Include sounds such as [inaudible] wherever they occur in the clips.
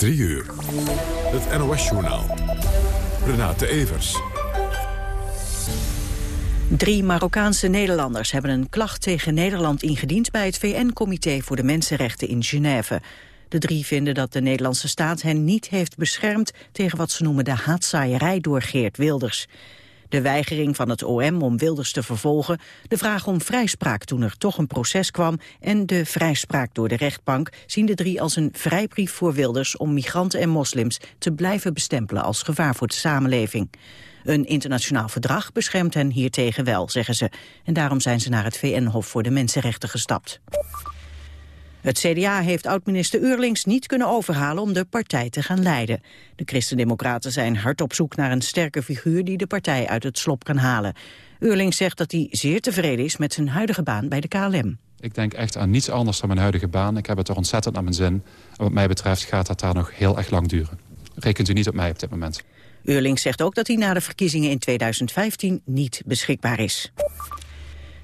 3 uur. Het NOS-journaal. Renate Evers. Drie Marokkaanse Nederlanders hebben een klacht tegen Nederland ingediend... bij het VN-comité voor de Mensenrechten in Genève. De drie vinden dat de Nederlandse staat hen niet heeft beschermd... tegen wat ze noemen de haatzaaierij door Geert Wilders. De weigering van het OM om Wilders te vervolgen, de vraag om vrijspraak toen er toch een proces kwam en de vrijspraak door de rechtbank zien de drie als een vrijbrief voor Wilders om migranten en moslims te blijven bestempelen als gevaar voor de samenleving. Een internationaal verdrag beschermt hen hiertegen wel, zeggen ze. En daarom zijn ze naar het VN-hof voor de Mensenrechten gestapt. Het CDA heeft oud-minister Eurlings niet kunnen overhalen om de partij te gaan leiden. De Christendemocraten zijn hard op zoek naar een sterke figuur die de partij uit het slop kan halen. Eurlings zegt dat hij zeer tevreden is met zijn huidige baan bij de KLM. Ik denk echt aan niets anders dan mijn huidige baan. Ik heb het er ontzettend naar mijn zin. En wat mij betreft gaat dat daar nog heel erg lang duren. Rekent u niet op mij op dit moment. Eurlings zegt ook dat hij na de verkiezingen in 2015 niet beschikbaar is.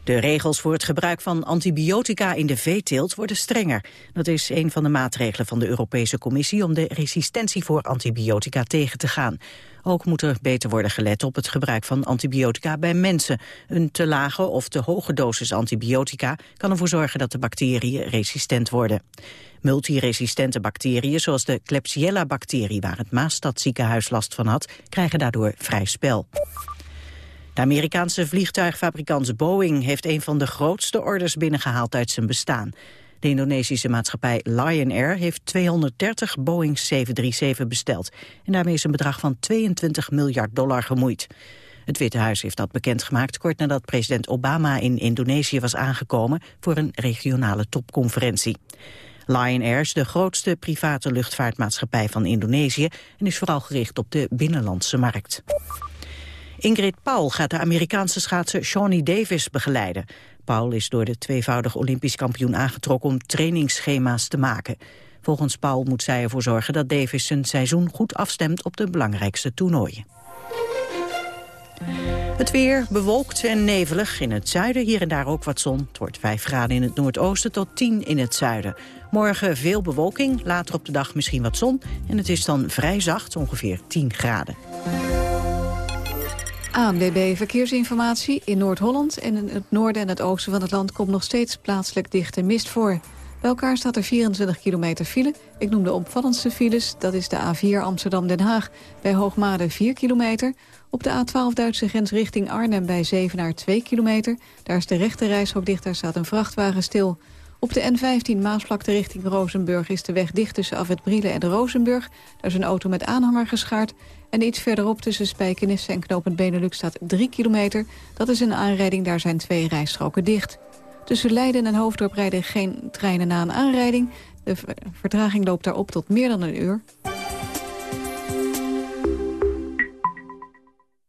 De regels voor het gebruik van antibiotica in de veeteelt worden strenger. Dat is een van de maatregelen van de Europese Commissie om de resistentie voor antibiotica tegen te gaan. Ook moet er beter worden gelet op het gebruik van antibiotica bij mensen. Een te lage of te hoge dosis antibiotica kan ervoor zorgen dat de bacteriën resistent worden. Multiresistente bacteriën, zoals de Klebsiella-bacterie waar het Maastadziekenhuis last van had, krijgen daardoor vrij spel. De Amerikaanse vliegtuigfabrikant Boeing heeft een van de grootste orders binnengehaald uit zijn bestaan. De Indonesische maatschappij Lion Air heeft 230 Boeing 737 besteld. En daarmee is een bedrag van 22 miljard dollar gemoeid. Het Witte Huis heeft dat bekendgemaakt kort nadat president Obama in Indonesië was aangekomen voor een regionale topconferentie. Lion Air is de grootste private luchtvaartmaatschappij van Indonesië en is vooral gericht op de binnenlandse markt. Ingrid Paul gaat de Amerikaanse schaatser Shawnee Davis begeleiden. Paul is door de tweevoudig Olympisch kampioen aangetrokken om trainingsschema's te maken. Volgens Paul moet zij ervoor zorgen dat Davis zijn seizoen goed afstemt op de belangrijkste toernooien. Het weer bewolkt en nevelig. In het zuiden hier en daar ook wat zon. Het wordt 5 graden in het noordoosten tot 10 in het zuiden. Morgen veel bewolking, later op de dag misschien wat zon. En het is dan vrij zacht, ongeveer 10 graden. ANWB Verkeersinformatie. In Noord-Holland en in het noorden en het oosten van het land... komt nog steeds plaatselijk dichte mist voor. Bij elkaar staat er 24 kilometer file. Ik noem de opvallendste files. Dat is de A4 Amsterdam-Den Haag. Bij Hoogmade 4 kilometer. Op de A12 Duitse grens richting Arnhem bij Zevenaar 2 kilometer. Daar is de rechte reishok dicht, daar staat een vrachtwagen stil. Op de N15 Maasvlakte richting Rozenburg is de weg dicht tussen Afwet Brielen en Rozenburg. Daar is een auto met aanhanger geschaard. En iets verderop tussen Spijkenisse en Knopend Benelux staat 3 kilometer. Dat is een aanrijding, daar zijn twee rijstroken dicht. Tussen Leiden en Hoofddorp rijden geen treinen na een aanrijding. De vertraging loopt daarop tot meer dan een uur.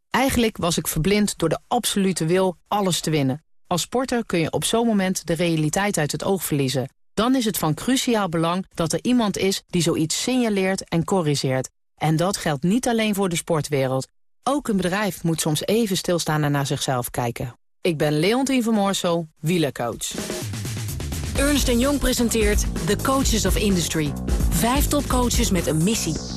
Eigenlijk was ik verblind door de absolute wil alles te winnen. Als sporter kun je op zo'n moment de realiteit uit het oog verliezen. Dan is het van cruciaal belang dat er iemand is die zoiets signaleert en corrigeert. En dat geldt niet alleen voor de sportwereld. Ook een bedrijf moet soms even stilstaan en naar zichzelf kijken. Ik ben Leontien van Moorsel, wielercoach. Ernst Jong presenteert The Coaches of Industry. Vijf topcoaches met een missie.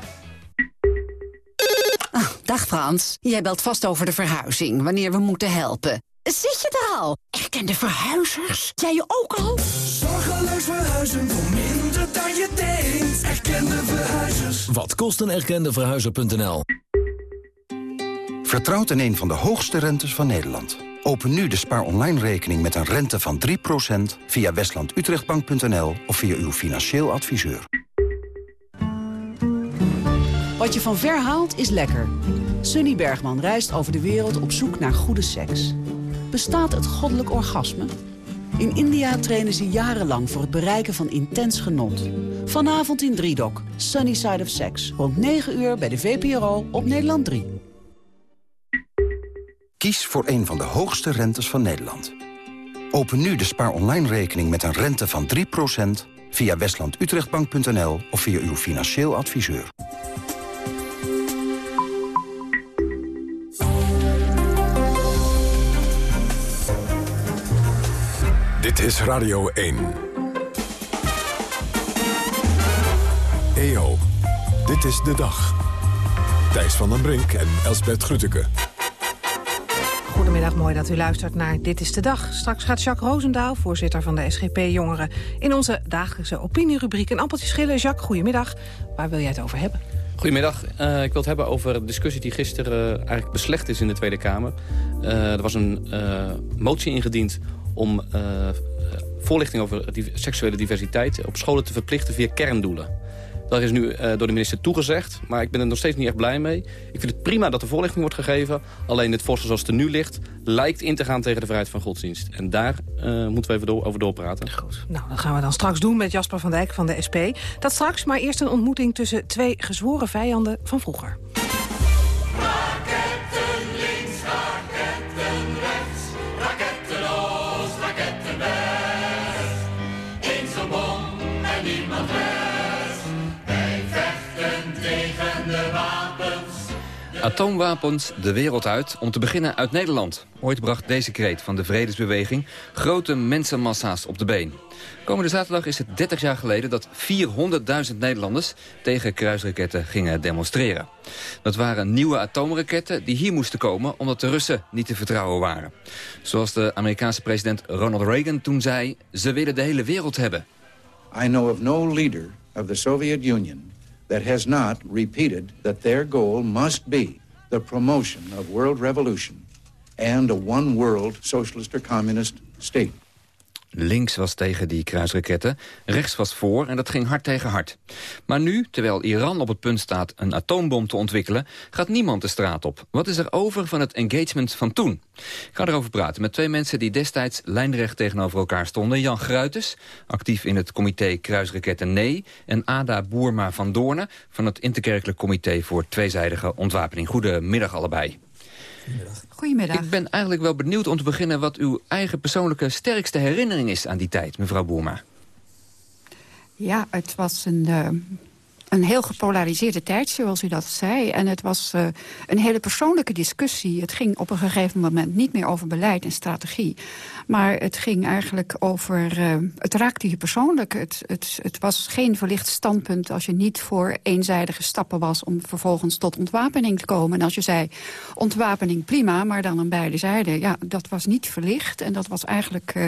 Ah, dag Frans, jij belt vast over de verhuizing, wanneer we moeten helpen. Zit je er al? Erkende verhuizers? Jij je ook al? Zorgeloos verhuizen voor minder dan je denkt. Erkende verhuizers. Wat kost een erkende verhuizer.nl? Vertrouwt in een van de hoogste rentes van Nederland. Open nu de Spaar Online rekening met een rente van 3% via westlandutrechtbank.nl of via uw financieel adviseur. Wat je van ver haalt is lekker. Sunny Bergman reist over de wereld op zoek naar goede seks. Bestaat het goddelijk orgasme? In India trainen ze jarenlang voor het bereiken van intens genot. Vanavond in Driedok, Sunny Side of Sex. Rond 9 uur bij de VPRO op Nederland 3. Kies voor een van de hoogste rentes van Nederland. Open nu de Spaar Online rekening met een rente van 3% via westlandutrechtbank.nl of via uw financieel adviseur. Dit is Radio 1. EO, dit is de dag. Thijs van den Brink en Elsbert Grütke. Goedemiddag, mooi dat u luistert naar Dit is de Dag. Straks gaat Jacques Roosendaal, voorzitter van de SGP Jongeren... in onze dagelijkse opinierubriek een appeltje schillen. Jacques, goedemiddag. Waar wil jij het over hebben? Goedemiddag. Uh, ik wil het hebben over de discussie die gisteren uh, eigenlijk beslecht is in de Tweede Kamer. Uh, er was een motie ingediend om voorlichting over die seksuele diversiteit op scholen te verplichten via kerndoelen. Dat is nu uh, door de minister toegezegd, maar ik ben er nog steeds niet echt blij mee. Ik vind het prima dat er voorlichting wordt gegeven. Alleen het voorstel zoals het er nu ligt, lijkt in te gaan tegen de vrijheid van godsdienst. En daar uh, moeten we even over doorpraten. Goed. Nou, dat gaan we dan straks doen met Jasper van Dijk van de SP. Dat straks, maar eerst een ontmoeting tussen twee gezworen vijanden van vroeger. Atoomwapens de wereld uit, om te beginnen uit Nederland. Ooit bracht deze kreet van de Vredesbeweging grote mensenmassa's op de been. Komende zaterdag is het 30 jaar geleden dat 400.000 Nederlanders tegen kruisraketten gingen demonstreren. Dat waren nieuwe atoomraketten die hier moesten komen omdat de Russen niet te vertrouwen waren. Zoals de Amerikaanse president Ronald Reagan toen zei, ze willen de hele wereld hebben. I know of no leader of the Soviet Union that has not repeated that their goal must be the promotion of world revolution and a one world socialist or communist state. Links was tegen die kruisraketten, rechts was voor en dat ging hard tegen hard. Maar nu, terwijl Iran op het punt staat een atoombom te ontwikkelen... gaat niemand de straat op. Wat is er over van het engagement van toen? Ik ga erover praten met twee mensen die destijds lijnrecht tegenover elkaar stonden. Jan Gruiters, actief in het comité Kruisraketten Nee... en Ada Boerma van Doornen van het Interkerkelijk Comité voor Tweezijdige Ontwapening. Goedemiddag allebei. Goedemiddag. Goedemiddag. Ik ben eigenlijk wel benieuwd om te beginnen... wat uw eigen persoonlijke sterkste herinnering is aan die tijd, mevrouw Boerma. Ja, het was een, uh, een heel gepolariseerde tijd, zoals u dat zei. En het was uh, een hele persoonlijke discussie. Het ging op een gegeven moment niet meer over beleid en strategie. Maar het ging eigenlijk over... Uh, het raakte je persoonlijk. Het, het, het was geen verlicht standpunt als je niet voor eenzijdige stappen was... om vervolgens tot ontwapening te komen. En als je zei, ontwapening prima, maar dan aan beide zijden. Ja, dat was niet verlicht. En dat was eigenlijk... Uh,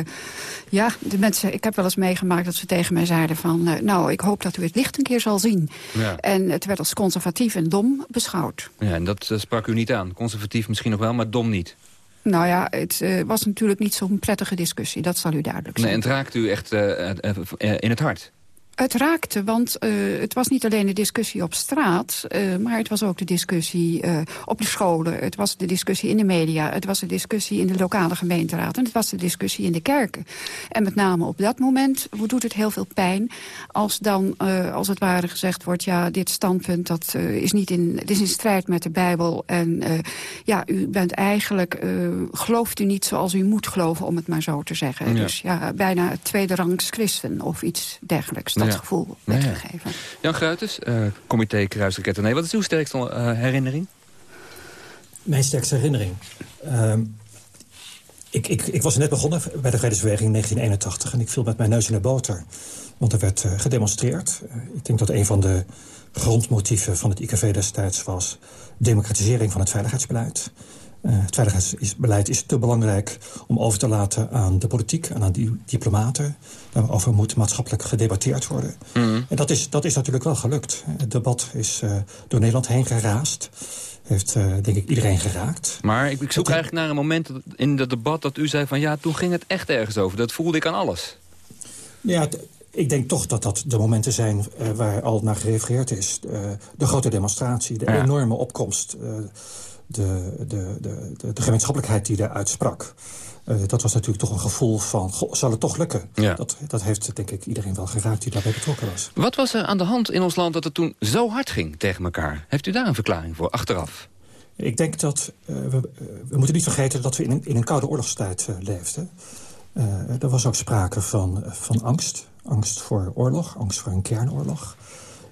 ja, de mensen... Ik heb wel eens meegemaakt dat ze tegen mij zeiden van... Nou, ik hoop dat u het licht een keer zal zien. Ja. En het werd als conservatief en dom beschouwd. Ja, en dat sprak u niet aan. Conservatief misschien nog wel, maar dom niet. Nou ja, het uh, was natuurlijk niet zo'n prettige discussie. Dat zal u duidelijk zijn. Nee, en het raakt u echt uh, uh, in het hart? Het raakte, want uh, het was niet alleen de discussie op straat... Uh, maar het was ook de discussie uh, op de scholen. Het was de discussie in de media. Het was de discussie in de lokale gemeenteraad. En het was de discussie in de kerken. En met name op dat moment doet het heel veel pijn... als dan, als het ware gezegd wordt... ja, dit standpunt dat, is, niet in, het is in strijd met de Bijbel. En ja, u bent eigenlijk... gelooft u niet zoals u moet geloven, om het maar zo te zeggen. Ja. Dus ja, bijna tweede rangs christen of iets dergelijks dat ja. gevoel werd ja, gegeven. Jan Gruiters, uh, comité Kruisraketten. Nee, wat is uw sterkste uh, herinnering? Mijn sterkste herinnering? Uh, ik, ik, ik was net begonnen bij de Vredesbeweging in 1981... en ik viel met mijn neus in de boter. Want er werd uh, gedemonstreerd. ik denk dat een van de grondmotieven van het IKV destijds was... democratisering van het veiligheidsbeleid. Uh, het veiligheidsbeleid is te belangrijk om over te laten aan de politiek... en aan die diplomaten. Daarover moet maatschappelijk gedebatteerd worden. Mm. En dat is, dat is natuurlijk wel gelukt. Het debat is uh, door Nederland heen geraast heeft uh, denk ik iedereen geraakt. Maar ik, ik zoek eigenlijk naar een moment in het debat dat u zei van... ja, toen ging het echt ergens over. Dat voelde ik aan alles. Ja, ik denk toch dat dat de momenten zijn uh, waar al naar gerefereerd is. De grote demonstratie, de ja. enorme opkomst... De, de, de, de, gemeenschappelijkheid die daaruit sprak. dat was natuurlijk toch een gevoel van, goh, zal het toch lukken? Ja. Dat, dat heeft denk ik iedereen wel geraakt die daarbij betrokken was. Wat was er aan de hand in ons land dat het toen zo hard ging tegen elkaar? Heeft u daar een verklaring voor, achteraf? Ik denk dat, we, we moeten niet vergeten dat we in een, in een koude oorlogstijd leefden. er was ook sprake van, van angst Angst voor oorlog, angst voor een kernoorlog.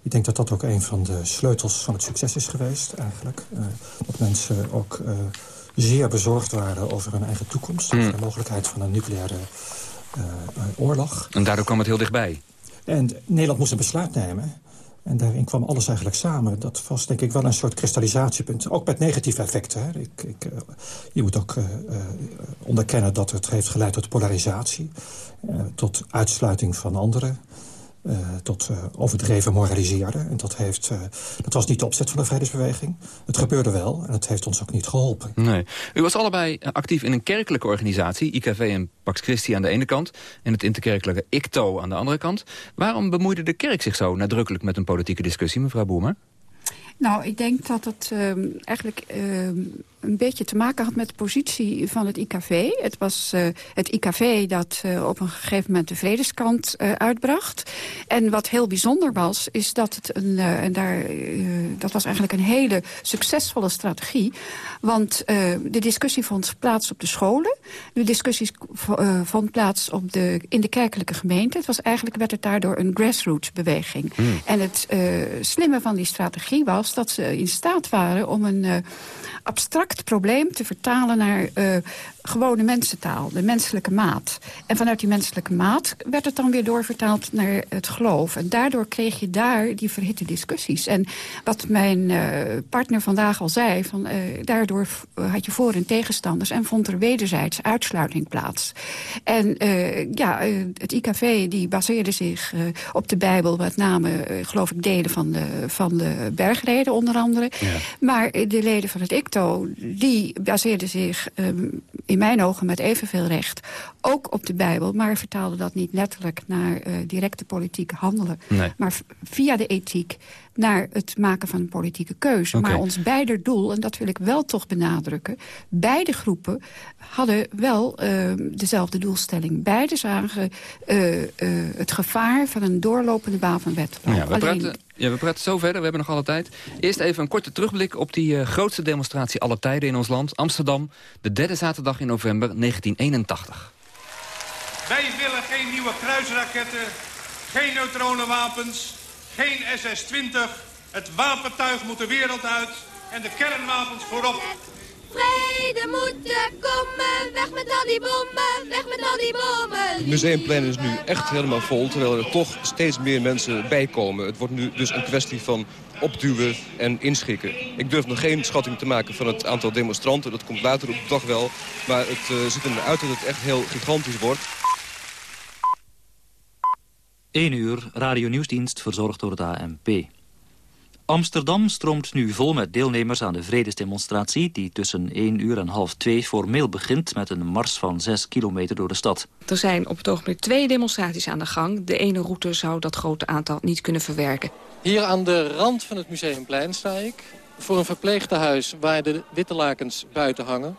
Ik denk dat dat ook een van de sleutels van het succes is geweest, eigenlijk. Uh, dat mensen ook uh, zeer bezorgd waren over hun eigen toekomst. Mm. Over de mogelijkheid van een nucleaire uh, oorlog. En daardoor kwam het heel dichtbij. En Nederland moest een besluit nemen. En daarin kwam alles eigenlijk samen. Dat was denk ik wel een soort kristallisatiepunt. Ook met negatieve effecten. Hè. Ik, ik, je moet ook uh, uh, onderkennen dat het heeft geleid tot polarisatie. tot uitsluiting van anderen. Uh, tot uh, overdreven moraliseren. En dat, heeft, uh, dat was niet de opzet van de vredesbeweging. Het gebeurde wel en het heeft ons ook niet geholpen. Nee. U was allebei actief in een kerkelijke organisatie... IKV en Pax Christi aan de ene kant... en het interkerkelijke ICTO aan de andere kant. Waarom bemoeide de kerk zich zo nadrukkelijk met een politieke discussie, mevrouw Boemer? Nou, ik denk dat het uh, eigenlijk uh, een beetje te maken had met de positie van het IKV. Het was uh, het IKV dat uh, op een gegeven moment de vredeskant uh, uitbracht. En wat heel bijzonder was, is dat het een, en daar, dat was eigenlijk een hele succesvolle strategie. Want de discussie vond plaats op de scholen. De discussie vond plaats op de, in de kerkelijke gemeente. Het was eigenlijk, werd het daardoor een grassroots beweging. Hmm. En het slimme van die strategie was dat ze in staat waren om een abstract probleem te vertalen naar uh, gewone mensentaal, de menselijke maat. En vanuit die menselijke maat werd het dan weer doorvertaald naar het geloof. En daardoor kreeg je daar die verhitte discussies. En wat mijn uh, partner vandaag al zei, van, uh, daardoor had je voor- en tegenstanders... en vond er wederzijds uitsluiting plaats. En ja, het IKV die baseerde zich op de Bijbel... met name, geloof ik, delen van de, van de bergreden onder andere. Ja. Maar de leden van het ICTO, die baseerden zich... Um, in mijn ogen met evenveel recht, ook op de Bijbel... maar vertaalde dat niet letterlijk naar uh, directe politieke handelen... Nee. maar via de ethiek naar het maken van een politieke keuze. Okay. Maar ons beider doel, en dat wil ik wel toch benadrukken... beide groepen hadden wel uh, dezelfde doelstelling. Beide zagen uh, uh, het gevaar van een doorlopende wapenwet. Ja, we, praten, ja, we praten zo verder, we hebben nog alle tijd. Eerst even een korte terugblik op die uh, grootste demonstratie aller tijden in ons land. Amsterdam, de derde zaterdag in november 1981. Wij willen geen nieuwe kruisraketten, geen neutronenwapens geen SS-20. Het wapentuig moet de wereld uit en de kernwapens voorop. Vrede moet er komen, weg met al die bommen, weg met al die bommen. Het museumplein is nu echt helemaal vol, terwijl er toch steeds meer mensen bijkomen. Het wordt nu dus een kwestie van opduwen en inschikken. Ik durf nog geen schatting te maken van het aantal demonstranten. Dat komt later op de dag wel. Maar het uh, ziet er uit dat het echt heel gigantisch wordt. 1 uur, radio nieuwsdienst verzorgd door het AMP. Amsterdam stroomt nu vol met deelnemers aan de vredesdemonstratie... die tussen 1 uur en half 2 formeel begint met een mars van 6 kilometer door de stad. Er zijn op het ogenblik twee demonstraties aan de gang. De ene route zou dat grote aantal niet kunnen verwerken. Hier aan de rand van het Museumplein sta ik... voor een verpleegtehuis waar de witte lakens buiten hangen.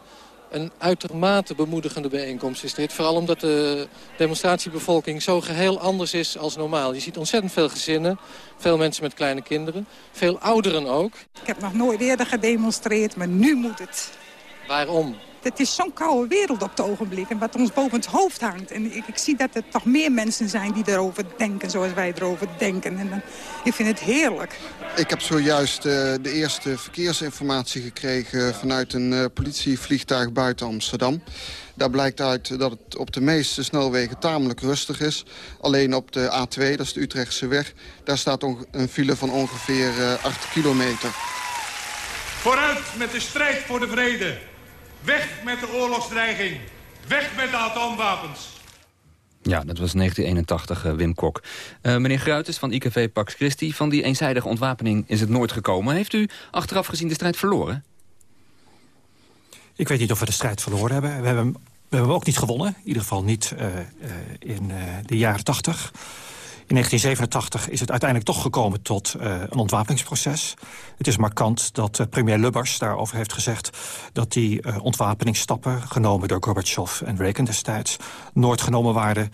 Een uitermate bemoedigende bijeenkomst is dit. Vooral omdat de demonstratiebevolking zo geheel anders is als normaal. Je ziet ontzettend veel gezinnen, veel mensen met kleine kinderen. Veel ouderen ook. Ik heb nog nooit eerder gedemonstreerd, maar nu moet het. Waarom? Het is zo'n koude wereld op het ogenblik. En wat ons boven het hoofd hangt. En ik, ik, zie dat er toch meer mensen zijn die erover denken zoals wij erover denken. En dan, ik vind het heerlijk. Ik heb zojuist uh, de eerste verkeersinformatie gekregen vanuit een uh, politievliegtuig buiten Amsterdam. Daar blijkt uit dat het op de meeste snelwegen tamelijk rustig is. Alleen op de A2, dat is de Utrechtse weg, daar staat een file van ongeveer uh, 8 kilometer. Vooruit met de strijd voor de vrede. Weg met de oorlogsdreiging. Weg met de atoomwapens. Ja, dat was 1981, uh, Wim Kok. Uh, meneer Gruiters van IKV Pax Christi, van die eenzijdige ontwapening is het nooit gekomen. Heeft u achteraf gezien de strijd verloren? Ik weet niet of we de strijd verloren hebben. We hebben, we hebben ook niet gewonnen. In ieder geval niet uh, in de jaren 80. In 1987 is het uiteindelijk toch gekomen tot uh, een ontwapeningsproces. Het is markant dat uh, premier Lubbers daarover heeft gezegd... dat die uh, ontwapeningsstappen, genomen door Gorbachev en Reagan destijds... nooit genomen waren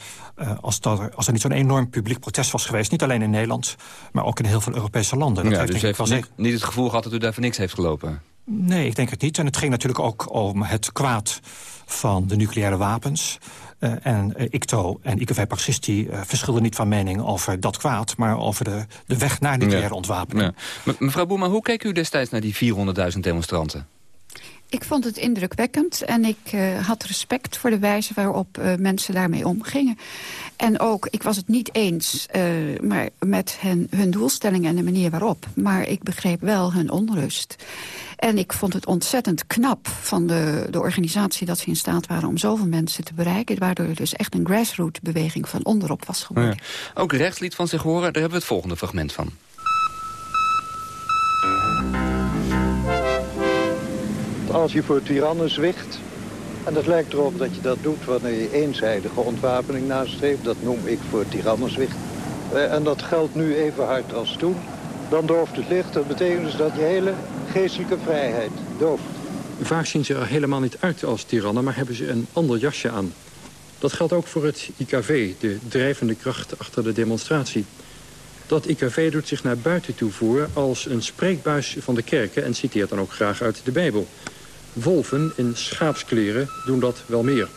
als, dat er, als er niet zo'n enorm publiek protest was geweest. Niet alleen in Nederland, maar ook in heel veel Europese landen. Dat ja, heeft, dus heeft niet, niet het gevoel gehad dat u daar voor niks heeft gelopen? Nee, ik denk het niet. En het ging natuurlijk ook om het kwaad van de nucleaire wapens... Uh, en uh, ICTO en IKV Paxisti uh, verschillen niet van mening over dat kwaad... maar over de, de weg naar nucleaire ja. ontwapening. Ja. Mevrouw Boema, hoe keek u destijds naar die 400.000 demonstranten? Ik vond het indrukwekkend en ik uh, had respect voor de wijze waarop uh, mensen daarmee omgingen. En ook, ik was het niet eens uh, maar met hen, hun doelstellingen en de manier waarop. Maar ik begreep wel hun onrust. En ik vond het ontzettend knap van de, de organisatie dat ze in staat waren om zoveel mensen te bereiken. Waardoor er dus echt een grassroots beweging van onderop was geworden. Ook rechts liet van zich horen, daar hebben we het volgende fragment van. Als je voor tirannen zwicht, en het lijkt erop dat je dat doet wanneer je eenzijdige ontwapening nastreeft, dat noem ik voor tirannenzwicht. En dat geldt nu even hard als toen. Dan dooft het licht, dat betekent dus dat je hele geestelijke vrijheid dooft. Vaak zien ze er helemaal niet uit als tirannen, maar hebben ze een ander jasje aan. Dat geldt ook voor het IKV, de drijvende kracht achter de demonstratie. Dat IKV doet zich naar buiten toe voor als een spreekbuis van de kerken... en citeert dan ook graag uit de Bijbel. Wolven in schaapskleren doen dat wel meer.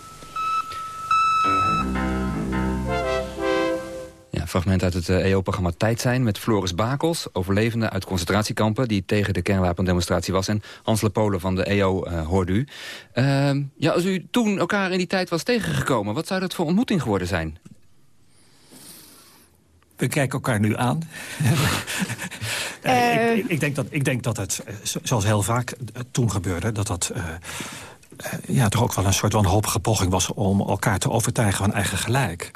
Ja, fragment uit het EO-programma eh, Tijd zijn met Floris Bakels... overlevende uit concentratiekampen die tegen de kernwapendemonstratie was... en Hans Lepolen van de EO uh, hoorde u. Uh, ja, als u toen elkaar in die tijd was tegengekomen... wat zou dat voor ontmoeting geworden zijn? We kijken elkaar nu aan. [laughs] uh, ik, ik, denk dat, ik denk dat het, zoals heel vaak toen gebeurde... dat dat uh, ja, toch ook wel een soort wanhopige poging was... om elkaar te overtuigen van eigen gelijk.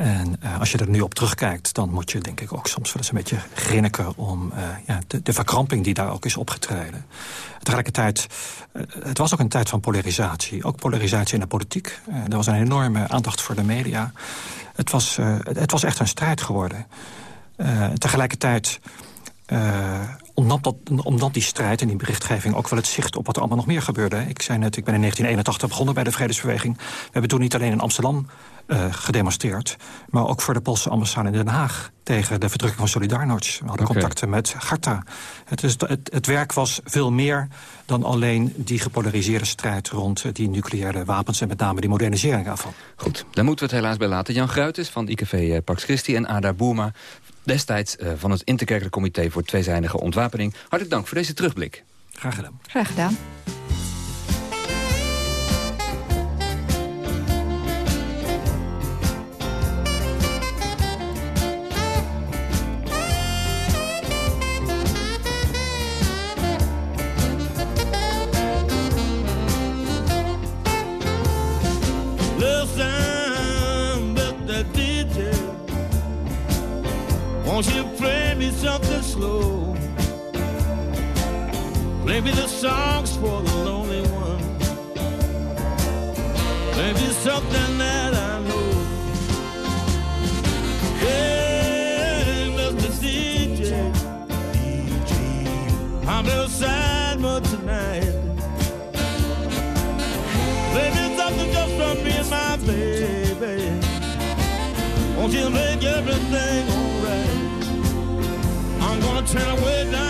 En uh, als je er nu op terugkijkt, dan moet je denk ik ook soms wel eens een beetje grinniken... om uh, ja, de, de, verkramping die daar ook is opgetreden. Tegelijkertijd, uh, het was ook een tijd van polarisatie. Ook polarisatie in de politiek. er was een enorme aandacht voor de media. Het was, het was echt een strijd geworden. tegelijkertijd omdat, dat, omdat die strijd en die berichtgeving ook wel het zicht op wat er allemaal nog meer gebeurde. Ik zei net, ik ben in 1981 begonnen bij de Vredesbeweging. We hebben toen niet alleen in Amsterdam uh, gedemonstreerd... maar ook voor de Poolse ambassade in Den Haag... tegen de verdrukking van Solidarność. We hadden okay. contacten met Garta. Het, is, het, het, werk was veel meer dan alleen die gepolariseerde strijd... rond die nucleaire wapens en met name die modernisering daarvan. Goed, daar moeten we het helaas bij laten. Jan Gruites van IKV eh, Pax Christi en Ada Boerma... destijds uh, van het Interkerkelijk Comité voor Tweezijdige Ontwapening. Hartelijk dank voor deze terugblik. Graag gedaan. Graag gedaan. Play me the songs for the lonely one. Maybe me something that I know. Hey, Mr. DJ, DJ, I'm real sad but tonight. Play me something just for me and my baby. Won't you make everything alright? I'm gonna turn away down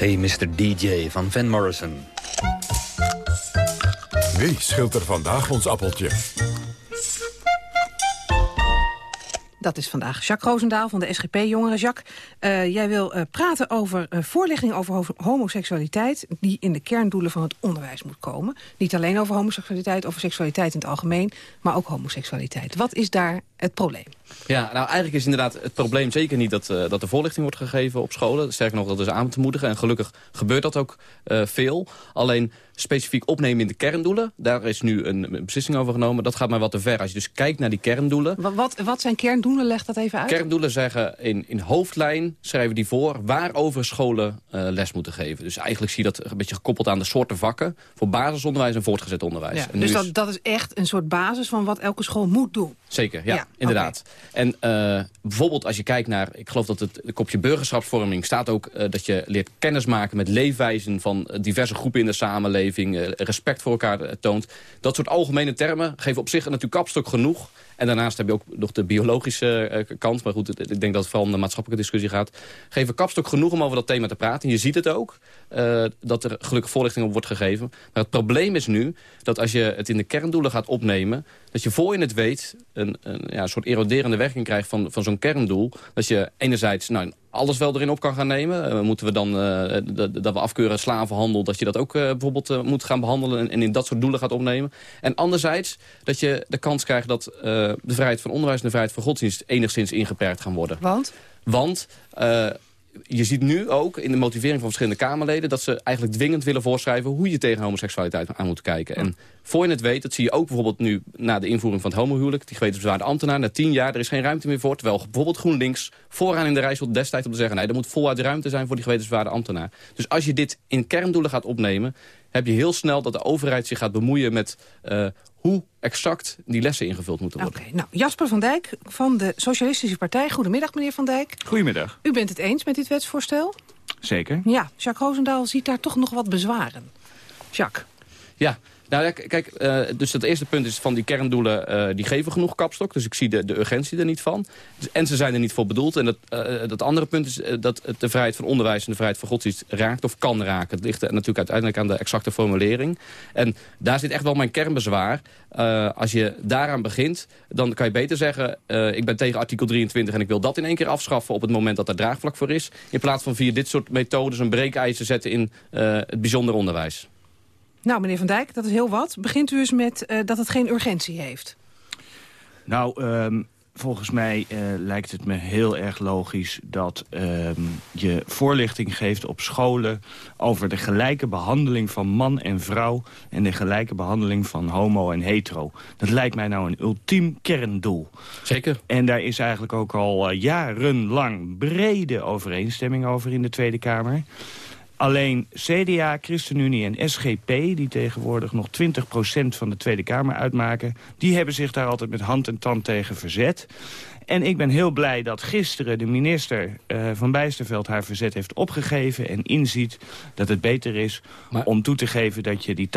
Hey Mr. DJ van Van Morrison. Wie schilt er vandaag ons appeltje? Dat is vandaag Jacques Roosendaal van de SGP-jongeren. Jacques, uh, jij wil uh, praten over uh, voorlichting over homoseksualiteit... die in de kerndoelen van het onderwijs moet komen. Niet alleen over homoseksualiteit, over seksualiteit in het algemeen... maar ook homoseksualiteit. Wat is daar het probleem? Ja, nou eigenlijk is inderdaad het probleem zeker niet dat, uh, dat er voorlichting wordt gegeven op scholen. Sterker nog, dat is aan te moedigen. En gelukkig gebeurt dat ook uh, veel. Alleen specifiek opnemen in de kerndoelen. Daar is nu een, een, beslissing over genomen. Dat gaat maar wat te ver. Als je dus kijkt naar die kerndoelen. Wat, wat, wat zijn kerndoelen? Leg dat even uit. Kerndoelen zeggen in, in hoofdlijn, schrijven die voor... waarover scholen uh, les moeten geven. Dus eigenlijk zie je dat een beetje gekoppeld aan de soorten vakken... voor basisonderwijs en voortgezet onderwijs. Ja, en dus dat, is... dat is echt een soort basis van wat elke school moet doen? Zeker, ja, ja inderdaad. Okay. En uh, bijvoorbeeld als je kijkt naar, ik geloof dat het kopje burgerschapsvorming staat ook uh, dat je leert kennis maken met leefwijzen van diverse groepen in de samenleving, uh, respect voor elkaar toont. Dat soort algemene termen geven op zich natuurlijk kapstok genoeg. En daarnaast heb je ook nog de biologische kant. Maar goed, ik denk dat het vooral om de maatschappelijke discussie gaat. Geven kapstok genoeg om over dat thema te praten. Je ziet het ook, uh, dat er gelukkig voorlichting op wordt gegeven. Maar het probleem is nu dat als je het in de kerndoelen gaat opnemen... dat je voor je het weet een, een ja, soort eroderende werking krijgt van, van zo'n kerndoel. Dat je enerzijds nou, alles wel erin op kan gaan nemen. Uh, moeten we dan, uh, dat, we afkeuren slavenhandel... dat je dat ook uh, bijvoorbeeld moet gaan behandelen... En, en, in dat soort doelen gaat opnemen. En anderzijds dat je de kans krijgt... dat de vrijheid van onderwijs en de vrijheid van godsdienst... enigszins ingeperkt gaan worden. Want? Want... Uh, je ziet nu ook in de motivering van verschillende Kamerleden... dat ze eigenlijk dwingend willen voorschrijven... hoe je tegen homoseksualiteit aan moet kijken. En voor je het weet, dat zie je ook bijvoorbeeld nu... na de invoering van het homohuwelijk... die gewetensbezwaarde ambtenaar, na tien jaar... er is geen ruimte meer voor. Terwijl bijvoorbeeld GroenLinks vooraan in de rij stond destijds... om te zeggen, nee, er moet voluit ruimte zijn voor die gewetensbezwaarde ambtenaar. Dus als je dit in kerndoelen gaat opnemen... heb je heel snel dat de overheid zich gaat bemoeien met... Uh, hoe exact die lessen ingevuld moeten worden. Oké, okay, nou, Jasper van Dijk van de Socialistische Partij. Goedemiddag, meneer van Dijk. Goedemiddag. U bent het eens met dit wetsvoorstel? Zeker. Ja, Jacques Roosendaal ziet daar toch nog wat bezwaren. Jacques. Ja, nou, kijk, uh, dus het eerste punt is van die kerndoelen, uh, die geven genoeg kapstok. Dus ik zie de, de urgentie er niet van. En ze zijn er niet voor bedoeld. En dat, uh, dat andere punt is dat de vrijheid van onderwijs en de vrijheid van godsdienst raakt of kan raken. Het ligt natuurlijk uiteindelijk aan de exacte formulering. En daar zit echt wel mijn kernbezwaar. als je daaraan begint, dan kan je beter zeggen... ik ben tegen artikel 23 en ik wil dat in één keer afschaffen... op het moment dat er draagvlak voor is. In plaats van via dit soort methodes een breekijzer zetten in het bijzonder onderwijs. Nou, meneer Van Dijk, dat is heel wat. Begint u eens met uh, dat het geen urgentie heeft. Nou, um, volgens mij uh, lijkt het me heel erg logisch... dat um, je voorlichting geeft op scholen... over de gelijke behandeling van man en vrouw... en de gelijke behandeling van homo en hetero. Dat lijkt mij nou een ultiem kerndoel. Zeker. En daar is eigenlijk ook al uh, jarenlang brede overeenstemming over in de Tweede Kamer... Alleen CDA, ChristenUnie en SGP, die tegenwoordig nog 20% van de Tweede Kamer uitmaken... die hebben zich daar altijd met hand en tand tegen verzet. En ik ben heel blij dat gisteren de minister uh, van Bijsterveld haar verzet heeft opgegeven... en inziet dat het beter is maar, om toe te geven dat je die 80%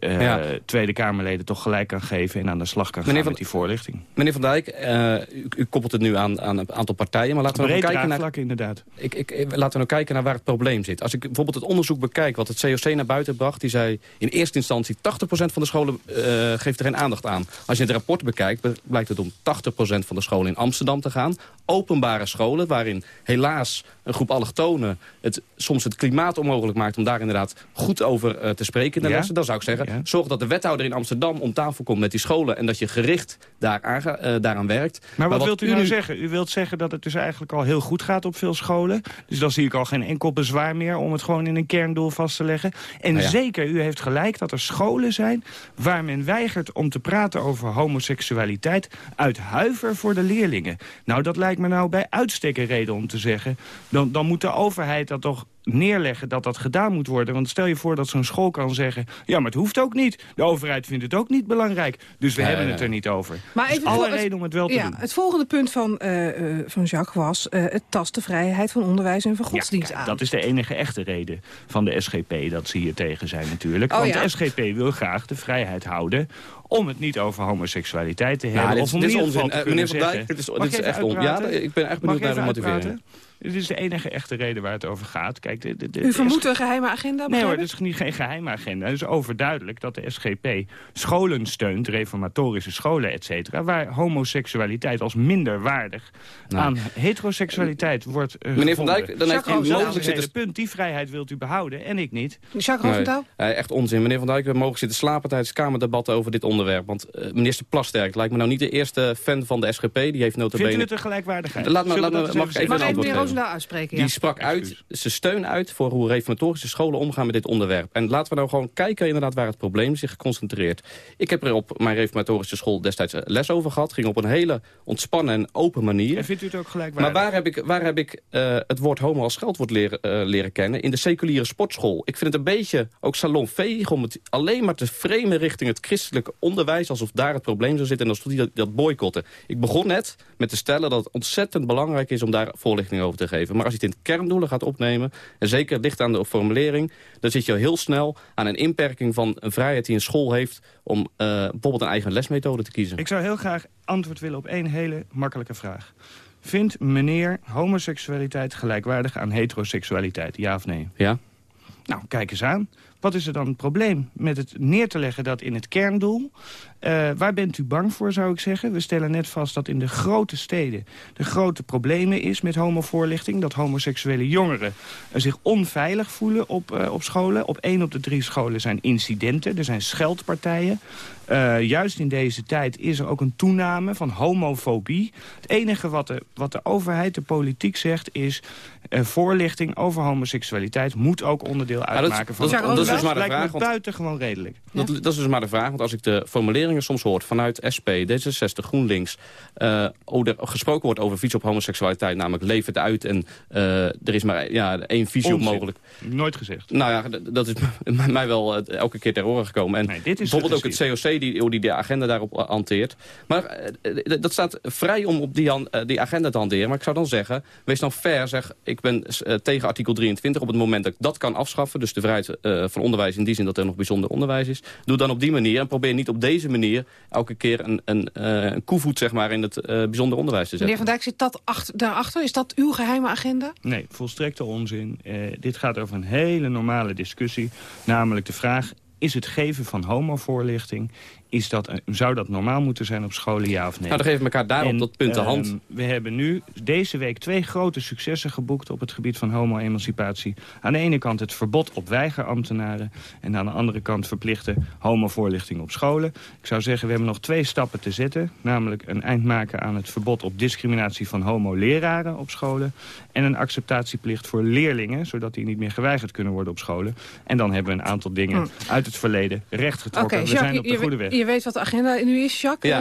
uh, ja. Tweede Kamerleden toch gelijk kan geven... en aan de slag kan meneer gaan van, met die voorlichting. Meneer Van Dijk, uh, u, u, koppelt het nu aan, aan een aantal partijen. Maar laten we nou kijken naar, inderdaad. Ik, ik, laten we nou kijken naar waar het probleem zit. Als ik bijvoorbeeld het onderzoek bekijk wat het COC naar buiten bracht... die zei in eerste instantie 80% van de scholen geeft er geen aandacht aan. Als je het rapport bekijkt, blijkt het om 80% van de scholen in Amsterdam te gaan. Openbare scholen, waarin helaas een groep allochtonen... het soms het klimaat onmogelijk maakt om daar inderdaad goed over uh, te spreken in de ja? lessen. Dan zou ik zeggen, ja. zorg dat de wethouder in Amsterdam om tafel komt met die scholen... en dat je gericht daaraan, uh, daaraan werkt. Maar, maar wat, wat, wilt u nou nu... zeggen? U wilt zeggen dat het dus eigenlijk al heel goed gaat op veel scholen. Dus dan zie ik al geen enkel bezwaar meer om het gewoon in een kerndoel vast te leggen. En nou ja. zeker, u heeft gelijk dat er scholen zijn... waar men weigert om te praten over homoseksualiteit... uit huiver voor de leerlingen. Nou, dat lijkt me nou bij uitstek een reden om te zeggen... dan, dan moet de overheid dat toch neerleggen dat dat gedaan moet worden. Want stel je voor dat zo'n school kan zeggen... ja, maar het hoeft ook niet. De overheid vindt het ook niet belangrijk. Dus we hebben het er niet over. Maar dus alle het, reden om het wel te ja, doen. Het volgende punt van, uh, uh, van Jacques was... Uh, het tast de vrijheid van onderwijs en van godsdienst ja, aan. Dat is de enige echte reden van de SGP dat ze hier tegen zijn natuurlijk. Oh, Want ja? de SGP wil graag de vrijheid houden om het niet over homoseksualiteit te hebben. Ja, dit, of om dit is onzin. Uh, meneer Van Dijk, dit is, dit is echt on... Ja, ik ben echt benieuwd naar de motivering. Dit is de enige echte reden waar het over gaat. Kijk, de, de, de, U vermoedt een geheime agenda? Nee hoor, het is niet geen geheime agenda. Het is overduidelijk dat de SGP scholen steunt, reformatorische scholen, et cetera... waar homoseksualiteit als minderwaardig Nou. aan heteroseksualiteit wordt uh, Meneer Van Dijk, dan heeft u mogelijk zitten... punt, die vrijheid wilt u behouden en ik niet. Jacques Nee, eh, echt onzin. Meneer Van Dijk, we mogelijk zitten slapen tijdens kamerdebatten over dit onderwerp. Want eh, minister Plasterk lijkt me nou niet de eerste fan van de SGP. Die heeft nota Vindt u het een gelijkwaardigheid? Laat me, laat me, mag eens ik even een antwoord meneer Roosendaal uitspreken, Die sprak uit zijn steun uit voor hoe reformatorische scholen omgaan met dit onderwerp. En laten we nou gewoon kijken inderdaad waar het probleem zich concentreert. Ik heb er op mijn reformatorische school destijds eh, les over gehad. Ging op een hele ontspannen en open manier. En vindt u het ook gelijkwaardig? Maar waar heb ik, waar heb ik eh, het woord homo als scheldwoord leren, eh, leren kennen? In de seculiere sportschool. Ik vind het een beetje ook salonveeg om het alleen maar te framen richting het christelijk onderwijs... alsof daar het probleem zou zitten en alsof die dat, dat boycotten. Ik begon net met te stellen dat het ontzettend belangrijk is om daar voorlichting over te geven. Maar als je het in kerndoelen gaat opnemen, en zeker ligt aan de formulering... dan zit je al heel snel aan een inperking van een vrijheid die een school heeft... om eh, bijvoorbeeld een eigen lesmethode te kiezen. Ik zou heel graag antwoord willen op één hele makkelijke vraag. Vindt meneer homoseksualiteit gelijkwaardig aan heteroseksualiteit? Ja of nee? Ja. Nou, kijk eens aan. Wat is er dan het probleem met het neer te leggen dat in het kerndoel... eh, waar bent u bang voor, zou ik zeggen? We stellen net vast dat in de grote steden... de grote problemen is met homovoorlichting. Dat homoseksuele jongeren eh, zich onveilig voelen op, eh, op scholen. Op één op de drie scholen zijn incidenten. Er zijn scheldpartijen. Juist in deze tijd is er ook een toename van homofobie. Het enige wat de, wat de overheid, de politiek zegt is... voorlichting over homoseksualiteit moet ook onderdeel uitmaken van dat is- het dat is dus maar de Lijkt me vraag, want- buitengewoon redelijk. Dat, dat is dus maar de vraag, want als ik de soms hoor vanuit SP, D66, GroenLinks... hoe er gesproken wordt over visie op homoseksualiteit, namelijk leef het uit... en eh, er is maar ja, één visie op mogelijk. Nooit gezegd. Nou ja, dat is mij wel eh, elke keer ter oren gekomen. En dit is bijvoorbeeld ook het COC die, hoe die de agenda daarop hanteert. Maar dat staat vrij om op die, die agenda te hanteren. Maar ik zou dan zeggen, wees dan fair. Zeg, ik ben tegen artikel 23 op het moment dat ik dat kan afschaffen. Dus de vrijheid van onderwijs in die zin dat er nog bijzonder onderwijs is. Doe dan op die manier en probeer niet op deze manier elke keer een, een, eh, een koevoet zeg maar, in het eh, bijzonder onderwijs te zetten. Meneer Van Dijk, zit dat achter, daarachter? Is dat uw geheime agenda? Nee, volstrekte onzin. Eh, dit gaat over een hele normale discussie. Namelijk de vraag, is het geven van homovoorlichting... Is dat, eh, zou dat normaal moeten zijn op scholen, ja of nee? Nou, dan geven we elkaar daarop En, dat punt de ehm, hand. we hebben nu deze week twee grote successen geboekt... op het gebied van homo-emancipatie. Aan de ene kant het verbod op weigerambtenaren... en aan de andere kant verplichte homovoorlichting op scholen. Ik zou zeggen, we hebben nog twee stappen te zetten. Namelijk een eind maken aan het verbod op discriminatie van homo-leraren op scholen... en een acceptatieplicht voor leerlingen... zodat die niet meer geweigerd kunnen worden op scholen. En dan hebben we een aantal dingen Hm. uit het verleden rechtgetrokken. Oké, we zijn op de goede je, weg. Je weet wat de agenda nu is, Jacques. Ja.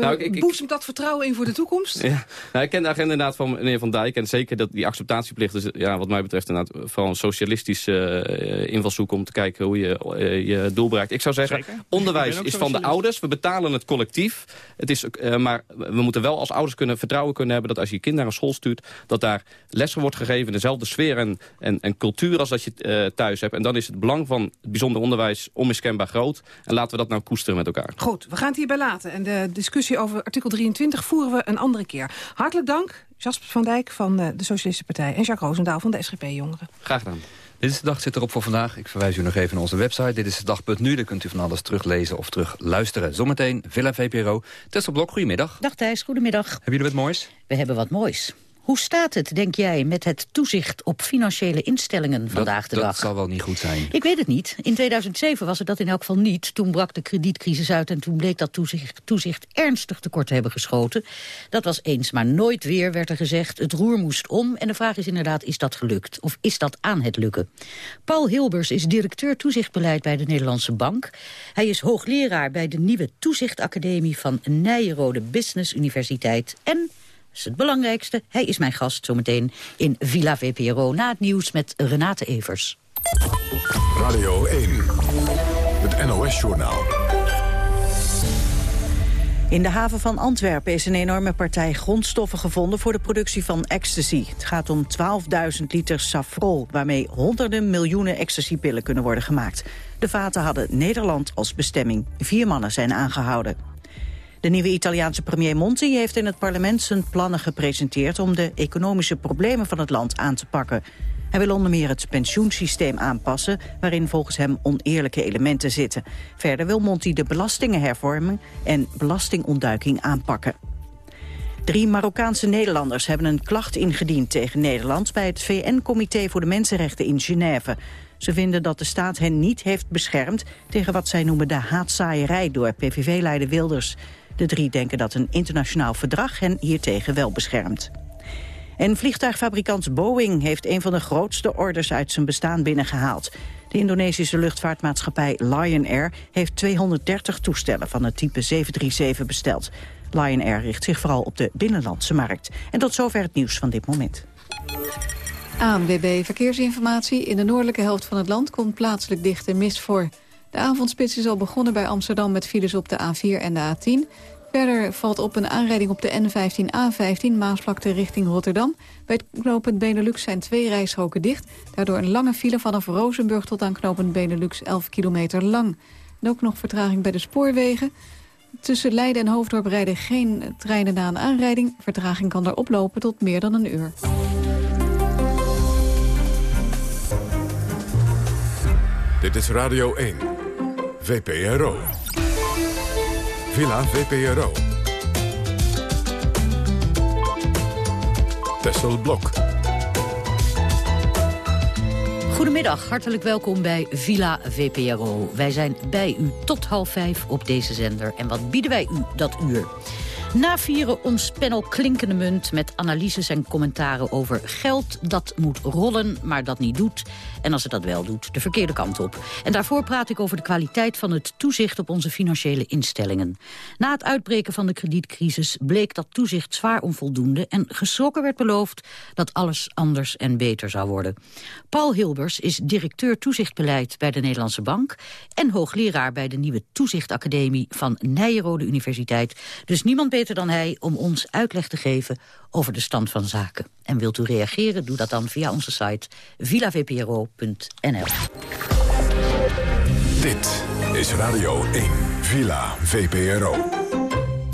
Nou, ik- ik- boezemt dat vertrouwen in voor de toekomst? Ja, nou, ik ken de agenda inderdaad van meneer Van Dijk. En zeker dat die acceptatieplicht is ja, wat mij betreft inderdaad vooral een socialistische eh, invalshoek om te kijken hoe je je doel bereikt. Ik zou zeggen, Zeker. Onderwijs is van de ouders. We betalen het collectief. Het is, eh, maar we moeten wel als ouders kunnen vertrouwen kunnen hebben dat als je je kind naar een school stuurt, dat daar lessen wordt gegeven in dezelfde sfeer en, en, en cultuur als dat je eh, thuis hebt. En dan is het belang van het bijzonder onderwijs onmiskenbaar groot. En laten we dat nou koesteren met elkaar. Goed, we gaan het hierbij laten. En de discussie over artikel 23 voeren we een andere keer. Hartelijk dank, Jasper van Dijk van eh, de Socialistische Partij... en Jacques Roosendaal van de SGP Jongeren. Graag gedaan. Dit is de dag zit erop voor vandaag. Ik verwijs u nog even naar onze website. Dit is de dag.nu. Daar kunt u van alles teruglezen of terugluisteren. Zometeen Villa VPRO. Tessel Blok, goedemiddag. Dag Thijs, goedemiddag. Hebben jullie wat moois? We hebben wat moois. Hoe staat het, denk jij, met het toezicht op financiële instellingen vandaag dat, de dat dag? zal wel niet goed zijn. Ik weet het niet. In 2007 was het dat in elk geval niet. Toen brak de kredietcrisis uit en toen bleek dat toezicht, toezicht ernstig tekort te hebben geschoten. Dat was eens, maar nooit weer, werd er gezegd. Het roer moest om en de vraag is inderdaad, is dat gelukt? Of is dat aan het lukken? Paul Hilbers is directeur toezichtbeleid bij de Nederlandse Bank. Hij is hoogleraar bij de nieuwe toezichtacademie van Nijenrode Business Universiteit. En dat is het belangrijkste. Hij is mijn gast zometeen in Villa VPRO na het nieuws met Renate Evers. Radio 1, het NOS-journaal. In de haven van Antwerpen is een enorme partij grondstoffen gevonden voor de productie van ecstasy. Het gaat om 12.000 liter safrol, waarmee honderden miljoenen ecstasypillen kunnen worden gemaakt. De vaten hadden Nederland als bestemming. Vier mannen zijn aangehouden. De nieuwe Italiaanse premier Monti heeft in het parlement zijn plannen gepresenteerd om de economische problemen van het land aan te pakken. Hij wil onder meer het pensioensysteem aanpassen, waarin volgens hem oneerlijke elementen zitten. Verder wil Monti de belastingen hervormen en belastingontduiking aanpakken. Drie Marokkaanse Nederlanders hebben een klacht ingediend tegen Nederland... bij het VN-comité voor de Mensenrechten in Genève. Ze vinden dat de staat hen niet heeft beschermd... tegen wat zij noemen de haatzaaierij door PVV-leider Wilders. De drie denken dat een internationaal verdrag hen hiertegen wel beschermt. En vliegtuigfabrikant Boeing heeft een van de grootste orders uit zijn bestaan binnengehaald. De Indonesische luchtvaartmaatschappij Lion Air heeft 230 toestellen van het type 737 besteld. Lion Air richt zich vooral op de binnenlandse markt. En tot zover het nieuws van dit moment. ANWB Verkeersinformatie. In de noordelijke helft van het land komt plaatselijk dichte mist voor. De avondspits is al begonnen bij Amsterdam met files op de A4 en de A10. Verder valt op een aanrijding op de N15-A15 Maasvlakte richting Rotterdam. Bij het knooppunt Benelux zijn twee rijstroken dicht. Daardoor een lange file vanaf Rozenburg tot aan knooppunt Benelux 11 kilometer lang. En ook nog vertraging bij de spoorwegen. Tussen Leiden en Hoofddorp rijden geen treinen na een aanrijding. Vertraging kan daar oplopen tot meer dan een uur. Dit is Radio 1. VPRO. Villa VPRO. Tessel Blok. Goedemiddag, hartelijk welkom bij Villa VPRO. Wij zijn bij u tot half vijf op deze zender. En wat bieden wij u dat uur? Na vieren ons panel Klinkende Munt met analyses en commentaren over geld dat moet rollen, maar dat niet doet. En als het dat wel doet, de verkeerde kant op. En daarvoor praat ik over de kwaliteit van het toezicht op onze financiële instellingen. Na het uitbreken van de kredietcrisis bleek dat toezicht zwaar onvoldoende... en geschrokken werd beloofd dat alles anders en beter zou worden. Paul Hilbers is directeur toezichtbeleid bij de Nederlandse Bank... en hoogleraar bij de nieuwe toezichtacademie van Nijrode Universiteit. Dus niemand beter dan hij om ons uitleg te geven over de stand van zaken. En wilt u reageren, doe dat dan via onze site villavpro.nl. Dit is Radio 1, Villa VPRO.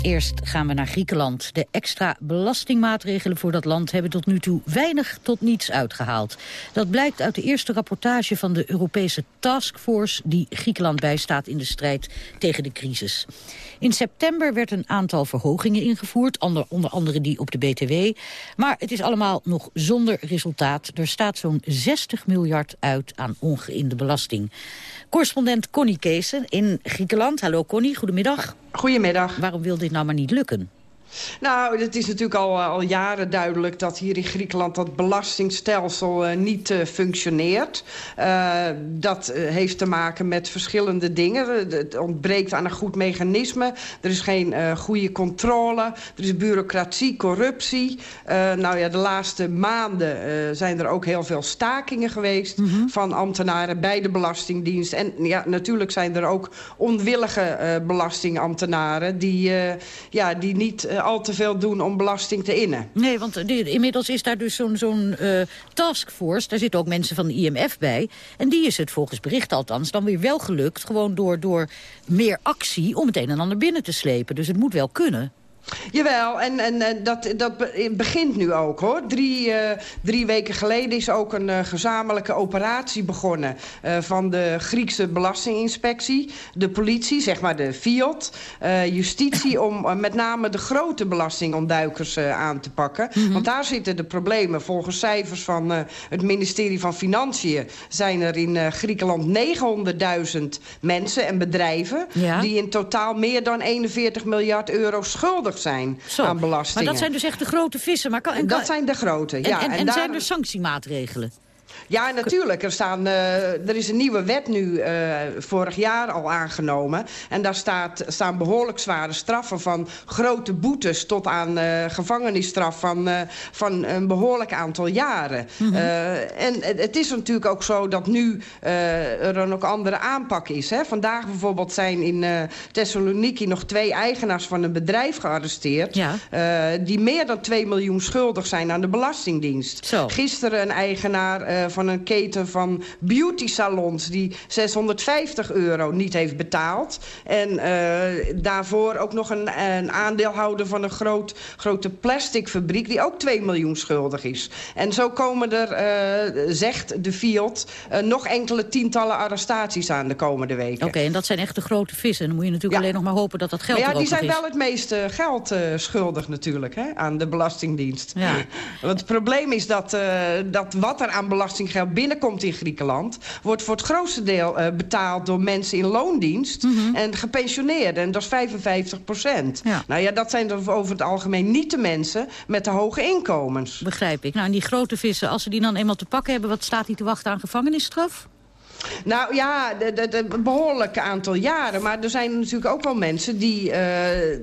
Eerst gaan we naar Griekenland. De extra belastingmaatregelen voor dat land hebben tot nu toe weinig tot niets uitgehaald. Dat blijkt uit de eerste rapportage van de Europese taskforce die Griekenland bijstaat in de strijd tegen de crisis. In september werd een aantal verhogingen ingevoerd, onder, andere die op de BTW. Maar het is allemaal nog zonder resultaat. Er staat zo'n 60 miljard uit aan ongeïnde belasting. Correspondent Connie Keesen in Griekenland. Hallo Connie, goedemiddag. Goedemiddag. Waarom wil dit nou maar niet lukken? Nou, het is natuurlijk al, eh, al jaren duidelijk dat hier in Griekenland dat belastingstelsel uh, niet uh, functioneert. Uh, dat heeft te maken met verschillende dingen. Het ontbreekt aan een goed mechanisme. Er is geen goede controle. Er is bureaucratie, corruptie. nou ja, de laatste maanden zijn er ook heel veel stakingen geweest... Mm -hmm. van ambtenaren bij de Belastingdienst. En ja, natuurlijk zijn er ook onwillige belastingambtenaren... die, ja, die niet uh, al te veel doen om belasting te innen. Nee, want de, inmiddels is daar dus zo'n uh, taskforce. Daar zitten ook mensen van de IMF bij. En die is het volgens bericht althans dan weer wel gelukt... gewoon door, door meer actie om het een en ander binnen te slepen. Dus het moet wel kunnen. Jawel, en, en, dat, dat begint nu ook, hoor. Drie, uh, drie weken geleden is ook een uh, gezamenlijke operatie begonnen... Uh, van de Griekse Belastinginspectie, de politie, zeg maar de FIOD... justitie, om met name de grote belastingontduikers aan te pakken. Mm -hmm. Want daar zitten de problemen. Volgens cijfers van het ministerie van Financiën... zijn er in Griekenland 900.000 mensen en bedrijven... Ja. die in totaal meer dan 41 miljard euro schuldig zijn Zo, aan belastingen. Maar dat zijn dus echt de grote vissen. Maar kan, en dat zijn de grote, ja. En, en, en, en zijn er sanctiemaatregelen? Ja, natuurlijk. Er, staan, uh, er is een nieuwe wet nu uh, vorig jaar al aangenomen. En daar staat, staan behoorlijk zware straffen van grote boetes... tot aan uh, gevangenisstraf van, van een behoorlijk aantal jaren. Mm -hmm. en het is natuurlijk ook zo dat nu er een ook andere aanpak is. Hè? Vandaag bijvoorbeeld zijn in Thessaloniki nog twee eigenaars van een bedrijf gearresteerd... Ja. die meer dan 2 miljoen schuldig zijn aan de Belastingdienst. Zo. Gisteren een eigenaar van een keten van beauty salons... die 650 euro niet heeft betaald. En daarvoor ook nog een, een aandeelhouder van een groot, grote plasticfabriek... die ook 2 miljoen schuldig is. En zo komen er, zegt de Fiat, nog enkele tientallen arrestaties aan de komende weken. Oké, en dat zijn echt de grote vissen. Dan moet je natuurlijk alleen nog maar hopen dat dat geld maar ja, die zijn wel het meeste geld schuldig natuurlijk hè, aan de Belastingdienst. Ja. Want het probleem is dat, dat wat er aan belastinggeld binnenkomt in Griekenland... wordt voor het grootste deel uh, betaald door mensen in loondienst mm -hmm. en gepensioneerden. En dat is 55 procent. Ja. Nou ja, dat zijn dan over het algemeen niet de mensen met de hoge inkomens. Begrijp ik. Nou, en die grote vissen, als ze die dan eenmaal te pakken hebben... wat staat die te wachten aan gevangenisstraf? Nou ja, een behoorlijk aantal jaren. Maar er zijn natuurlijk ook wel mensen die, uh,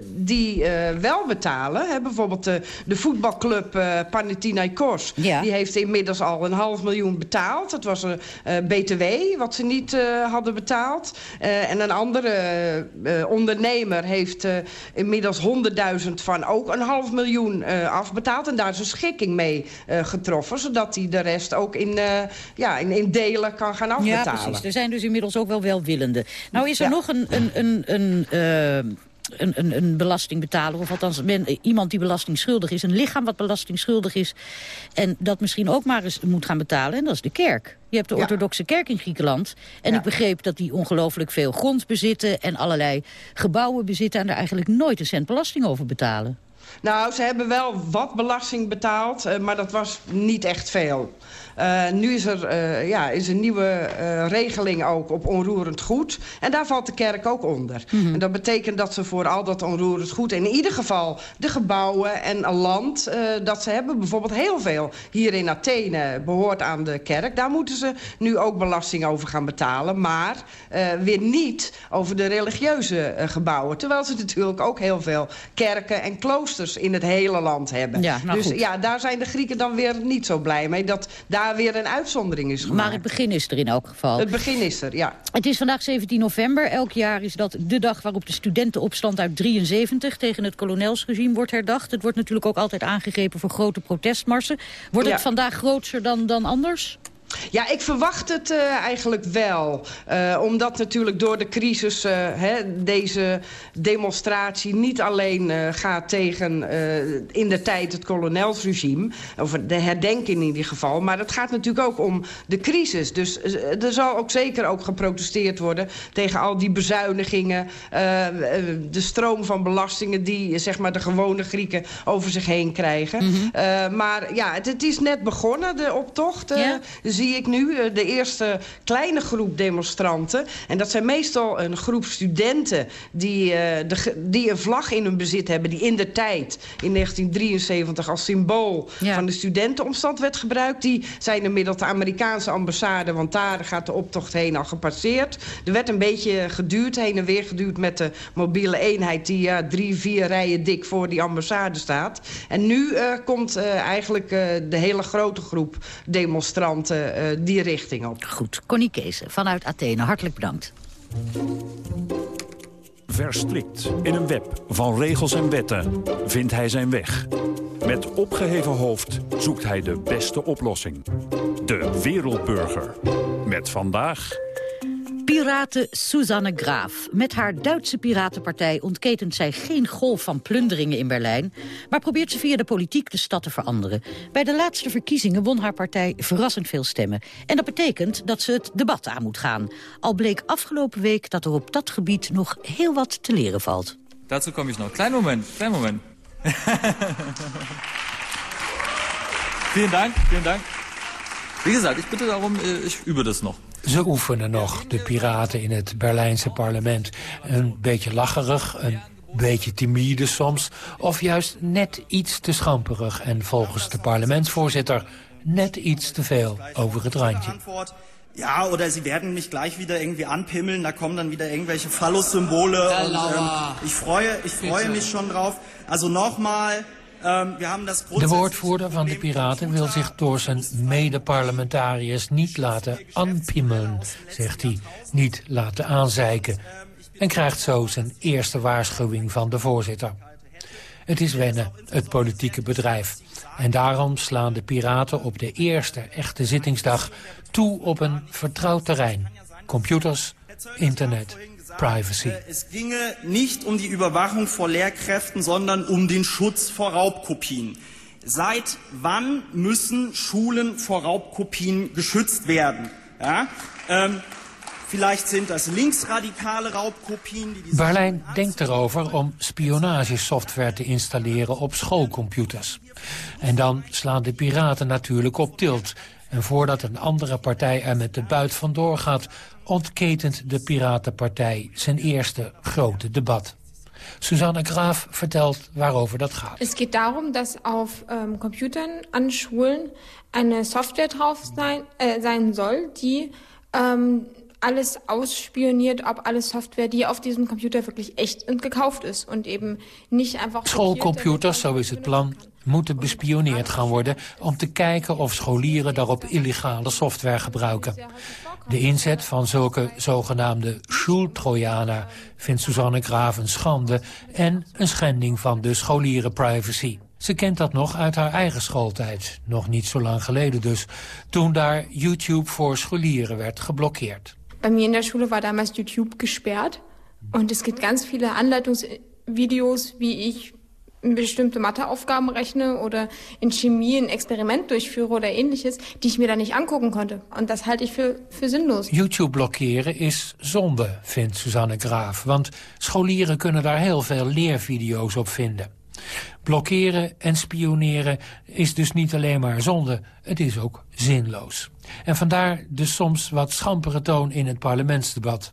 die uh, wel betalen. Hè? Bijvoorbeeld de, de voetbalclub uh, Panathinaikos. Ja. Die heeft inmiddels al een half miljoen betaald. Dat was een BTW, wat ze niet hadden betaald. en een andere ondernemer heeft inmiddels 100.000 van ook een half miljoen afbetaald. En daar is een schikking mee getroffen. Zodat hij de rest ook in, ja, in, in delen kan gaan afbetalen. Ja, precies. Er zijn dus inmiddels ook wel welwillenden. Nou is er ja. nog een... een, een, een uh, een, een, een belastingbetaler, of althans men, iemand die belastingschuldig is... een lichaam wat belastingschuldig is... en dat misschien ook maar eens moet gaan betalen, en dat is de kerk. Je hebt de orthodoxe kerk in Griekenland. En ja. ik begreep dat die ongelooflijk veel grond bezitten... en allerlei gebouwen bezitten... en daar eigenlijk nooit een cent belasting over betalen. Nou, ze hebben wel wat belasting betaald, uh, maar dat was niet echt veel. Uh, nu is er uh, ja, is een nieuwe uh, regeling ook op onroerend goed. En daar valt de kerk ook onder. Mm -hmm. En dat betekent dat ze voor al dat onroerend goed... in ieder geval de gebouwen en land dat ze hebben... bijvoorbeeld heel veel hier in Athene behoort aan de kerk... daar moeten ze nu ook belasting over gaan betalen. Maar weer niet over de religieuze gebouwen. Terwijl ze natuurlijk ook heel veel kerken en kloosters... in het hele land hebben. Ja, nou dus goed. ja, daar zijn de Grieken dan weer niet zo blij mee... dat daar weer een uitzondering is gemaakt. Maar het begin is er in elk geval. Het begin is er, ja. Het is vandaag 17 november. Elk jaar is dat de dag waarop de studentenopstand uit 73... tegen het kolonelsregime wordt herdacht. Het wordt natuurlijk ook altijd aangegrepen voor grote protestmarsen. Wordt het vandaag groter dan, dan anders? Ja, ik verwacht het uh, eigenlijk wel. Uh, omdat natuurlijk door de crisis uh, hè, deze demonstratie niet alleen gaat tegen in de tijd het kolonelsregime. Of de herdenking in ieder geval. Maar het gaat natuurlijk ook om de crisis. Dus er zal ook zeker ook geprotesteerd worden tegen al die bezuinigingen. de stroom van belastingen die zeg maar, de gewone Grieken over zich heen krijgen. Mm -hmm. maar ja, het, het, is net begonnen, de optocht. Zie ik nu de eerste kleine groep demonstranten. En dat zijn meestal een groep studenten die, uh, de, die een vlag in hun bezit hebben... die in de tijd, in 1973, als symbool ja. van de studentenopstand werd gebruikt. Die zijn inmiddels de Amerikaanse ambassade... want daar gaat de optocht heen al gepasseerd. Er werd een beetje geduurd, heen en weer geduurd... met de mobiele eenheid die drie, vier rijen dik voor die ambassade staat. En nu uh, komt eigenlijk de hele grote groep demonstranten die richting op. Goed, Connie Kees vanuit Athene, hartelijk bedankt. Verstrikt in een web van regels en wetten vindt hij zijn weg. Met opgeheven hoofd zoekt hij de beste oplossing. De wereldburger. Met vandaag... Piraten Susanne Graaf. Met haar Duitse piratenpartij ontketent zij geen golf van plunderingen in Berlijn... maar probeert ze via de politiek de stad te veranderen. Bij de laatste verkiezingen won haar partij verrassend veel stemmen. En dat betekent dat ze het debat aan moet gaan. Al bleek afgelopen week dat er op dat gebied nog heel wat te leren valt. Dazu kom ik nog. Klein moment, klein moment. [laughs] vielen Dank, vielen Dank. Wie gesagt, ich bitte darum, ich übe das. Ze oefenen nog, de piraten in het Berlijnse parlement. Een beetje lacherig, een beetje timide soms... of juist net iets te schamperig. En volgens de parlementsvoorzitter net iets te veel over het randje. Ja, oder sie werden mich gleich wieder irgendwie anpimmeln, da kommen dann wieder irgendwelche Phallus-Symbole. Und, ähm, ich freue, ich freue mich schon drauf. Also nochmal, das De woordvoerder van de Piraten wil zich door zijn mede-parlementariërs niet laten anpimmelen, zegt hij. Niet laten aanzeiken. En krijgt zo zijn eerste waarschuwing van de voorzitter. Het is wennen, het politieke bedrijf. En daarom slaan de piraten op de eerste echte zittingsdag toe op een vertrouwd terrein. Computers, internet, privacy. Es ginge nicht um die Überwachung vor Lehrkräften, sondern um den Schutz vor Raubkopien. Seit wann müssen Schulen vor Raubkopien geschützt werden? Ja? Ähm, vielleicht sind das linksradikale Raubkopien. Die Berlijn denkt erover om spionagesoftware te installeren op schoolcomputers. En dan slaan de piraten natuurlijk op tilt. En voordat een andere partij er met de buit vandoor gaat... ontketent de Piratenpartij zijn eerste grote debat. Susanne Graaf vertelt waarover dat gaat. Es geht darum, dass auf ähm, Computern an Schulen eine Software drauf sein, äh, sein soll, die ähm, alles ausspioniert, ob alle Software, die auf diesem Computer wirklich echt und gekauft ist und eben nicht einfach... Schoolcomputers, zo is het plan, moeten bespioneerd gaan worden... om te kijken of scholieren daarop illegale software gebruiken. De inzet van zulke zogenaamde schultrojanen vindt Suzanne Graaf een schande... en een schending van de scholierenprivacy. Ze kent dat nog uit haar eigen schooltijd, nog niet zo lang geleden dus... toen daar YouTube voor scholieren werd geblokkeerd. Bei mir in der Schule war damals YouTube gesperrt und es gibt ganz viele Anleitungsvideos, wie ich bestimmte Matheaufgaben rechne oder in Chemie ein Experiment durchführe oder ähnliches, die ich mir da nicht angucken konnte. Und das halte ich für, für sinnlos. YouTube blokkeren is zonde, vindt Suzanne Graaf. Want scholieren kunnen daar heel veel leervideo's op vinden. Blokkeren en spioneren is dus niet alleen maar zonde, het is ook zinloos. En vandaar de soms wat schampere toon in het parlementsdebat.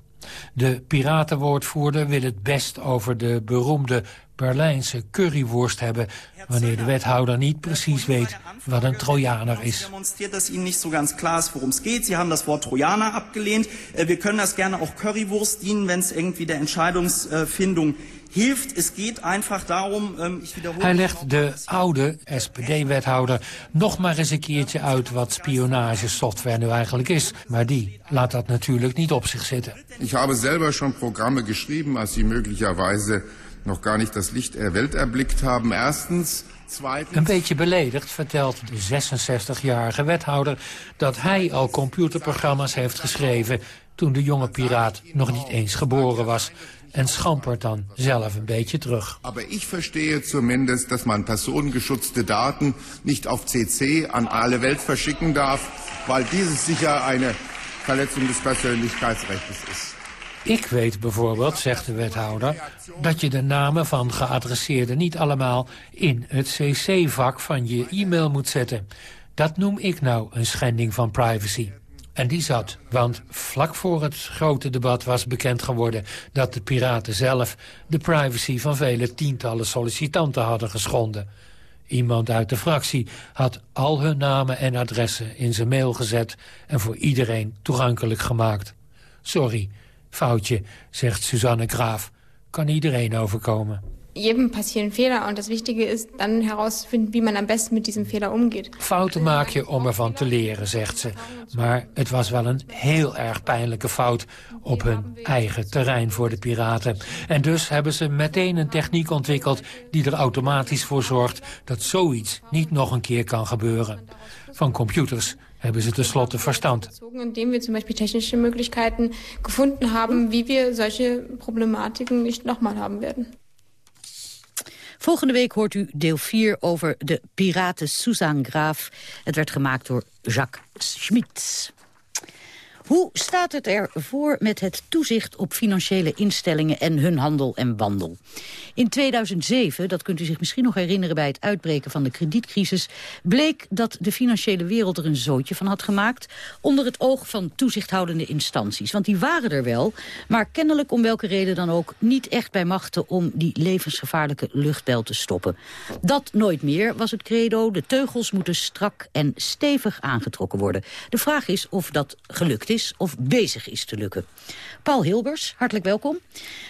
De piratenwoordvoerder wil het best over de beroemde Berlijnse curryworst hebben... wanneer de wethouder niet precies weet wat een Trojaner is. demonstriert, dass Ihnen nicht so ganz klar ist, worum es geht. Sie haben das Wort Trojaner abgelehnt. Äh, Wir können das gerne auch Currywurst dienen, wenn es irgendwie der Entscheidungsfindung hilft. Es geht einfach darum, ähm, ich wiederhole... Hij legt de oude SPD-wethouder nog maar eens een keertje uit... wat spionagesoftware nu eigenlijk is. Maar die laat dat natuurlijk niet op zich zitten. Ich habe selber schon Programme geschrieben, als sie möglicherweise noch gar nicht das Licht der Welt erblickt haben. Erstens. Zweitens. Een beetje beledigd vertelt de 66-jarige wethouder... dat hij al computerprogramma's heeft geschreven... toen de jonge piraat nog niet eens geboren was... en schampert dan zelf een beetje terug. Aber ich verstehe zumindest, dass man personengeschützte Daten nicht auf CC an alle Welt verschicken darf, weil dieses sicher eine Verletzung des Persönlichkeitsrechts ist. Ik weet bijvoorbeeld, zegt de wethouder, dat je de namen van geadresseerden niet allemaal in het cc-vak van je e-mail moet zetten. Dat noem ik nou een schending van privacy. En die zat, want vlak voor het grote debat was bekend geworden... dat de piraten zelf de privacy van vele tientallen sollicitanten hadden geschonden. Iemand uit de fractie had al hun namen en adressen in zijn mail gezet... en voor iedereen toegankelijk gemaakt. Sorry, foutje, zegt Suzanne Graaf. Kan iedereen overkomen. Jedem passieren Fehler und das Wichtige ist dann herauszufinden, wie man am besten mit diesem Fehler umgeht. Fouten maak je om ervan te leren, zegt ze. Maar het was wel een heel erg pijnlijke fout op hun eigen terrein voor de piraten. En dus hebben ze meteen een techniek ontwikkeld die er automatisch voor zorgt dat zoiets niet nog een keer kan gebeuren. Van computers hebben ze tenslotte verstand. Indem zum Beispiel technische Möglichkeiten gefunden haben, wie wir solche Problematiken nicht nochmal haben werden. Volgende week hoort u deel 4 over de piraten Suzanne Graaf. Het werd gemaakt door Jacques Schmid. Hoe staat het ervoor met het toezicht op financiële instellingen en hun handel en wandel? In 2007, dat kunt u zich misschien nog herinneren bij het uitbreken van de kredietcrisis, bleek dat de financiële wereld er een zootje van had gemaakt onder het oog van toezichthoudende instanties. Want die waren er wel, maar kennelijk om welke reden dan ook niet echt bij machten om die levensgevaarlijke luchtbel te stoppen. Dat nooit meer was het credo. De teugels moeten strak en stevig aangetrokken worden. De vraag is of dat gelukt is of bezig is te lukken. Paul Hilbers, hartelijk welkom.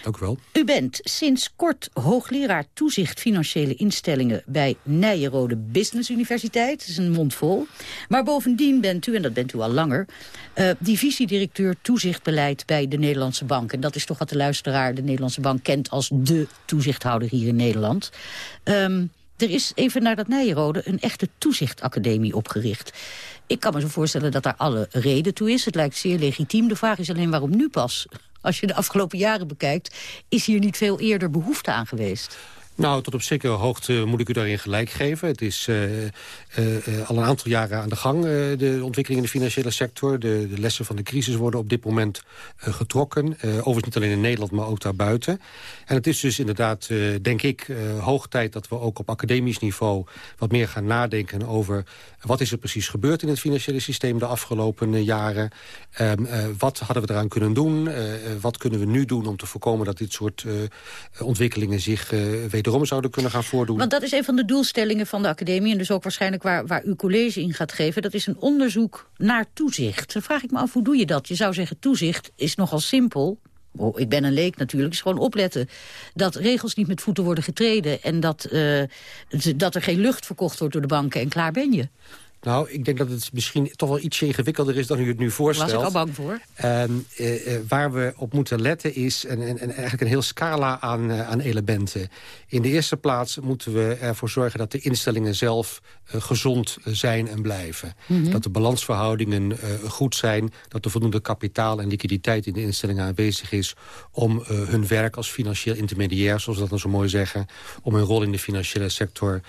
Dank u wel. U bent sinds kort hoogleraar toezicht financiële instellingen bij Nijenrode Business Universiteit. Dat is een mond vol. Maar bovendien bent u, en dat bent u al langer, uh, divisiedirecteur toezichtbeleid bij de Nederlandse Bank. En dat is toch wat de luisteraar de Nederlandse Bank kent als de toezichthouder hier in Nederland. Um, Er is even naar dat Nijenrode een echte toezichtacademie opgericht. Ik kan me zo voorstellen dat daar alle reden toe is. Het lijkt zeer legitiem. De vraag is alleen waarom nu pas? Als je de afgelopen jaren bekijkt, is hier niet veel eerder behoefte aan geweest? Nou, tot op zekere hoogte moet ik u daarin gelijk geven. Het is uh, uh, al een aantal jaren aan de gang, de ontwikkeling in de financiële sector. De, de, lessen van de crisis worden op dit moment getrokken. overigens niet alleen in Nederland, maar ook daarbuiten. En het is dus inderdaad, denk ik, hoog tijd dat we ook op academisch niveau... wat meer gaan nadenken over wat is er precies gebeurd in het financiële systeem de afgelopen jaren. Um, wat hadden we eraan kunnen doen? wat kunnen we nu doen om te voorkomen dat dit soort ontwikkelingen zich wederom zouden kunnen gaan voordoen. Want dat is een van de doelstellingen van de academie... en dus ook waarschijnlijk waar, waar uw college in gaat geven... dat is een onderzoek naar toezicht. Dan vraag ik me af, hoe doe je dat? Je zou zeggen, toezicht is nogal simpel... Oh, ik ben een leek natuurlijk, is gewoon opletten. Dat regels niet met voeten worden getreden... en dat, uh, dat er geen lucht verkocht wordt door de banken en klaar ben je. Nou, ik denk dat het misschien toch wel iets ingewikkelder is dan u het nu voorstelt. Daar was ik al bang voor. Um, uh, waar we op moeten letten is een, een, eigenlijk een heel scala aan, uh, aan elementen. In de eerste plaats moeten we ervoor zorgen dat de instellingen zelf gezond zijn en blijven. Mm -hmm. Dat de balansverhoudingen goed zijn. Dat er voldoende kapitaal en liquiditeit in de instellingen aanwezig is... om hun werk als financieel intermediair, zoals we dat dan zo mooi zeggen... om hun rol in de financiële sector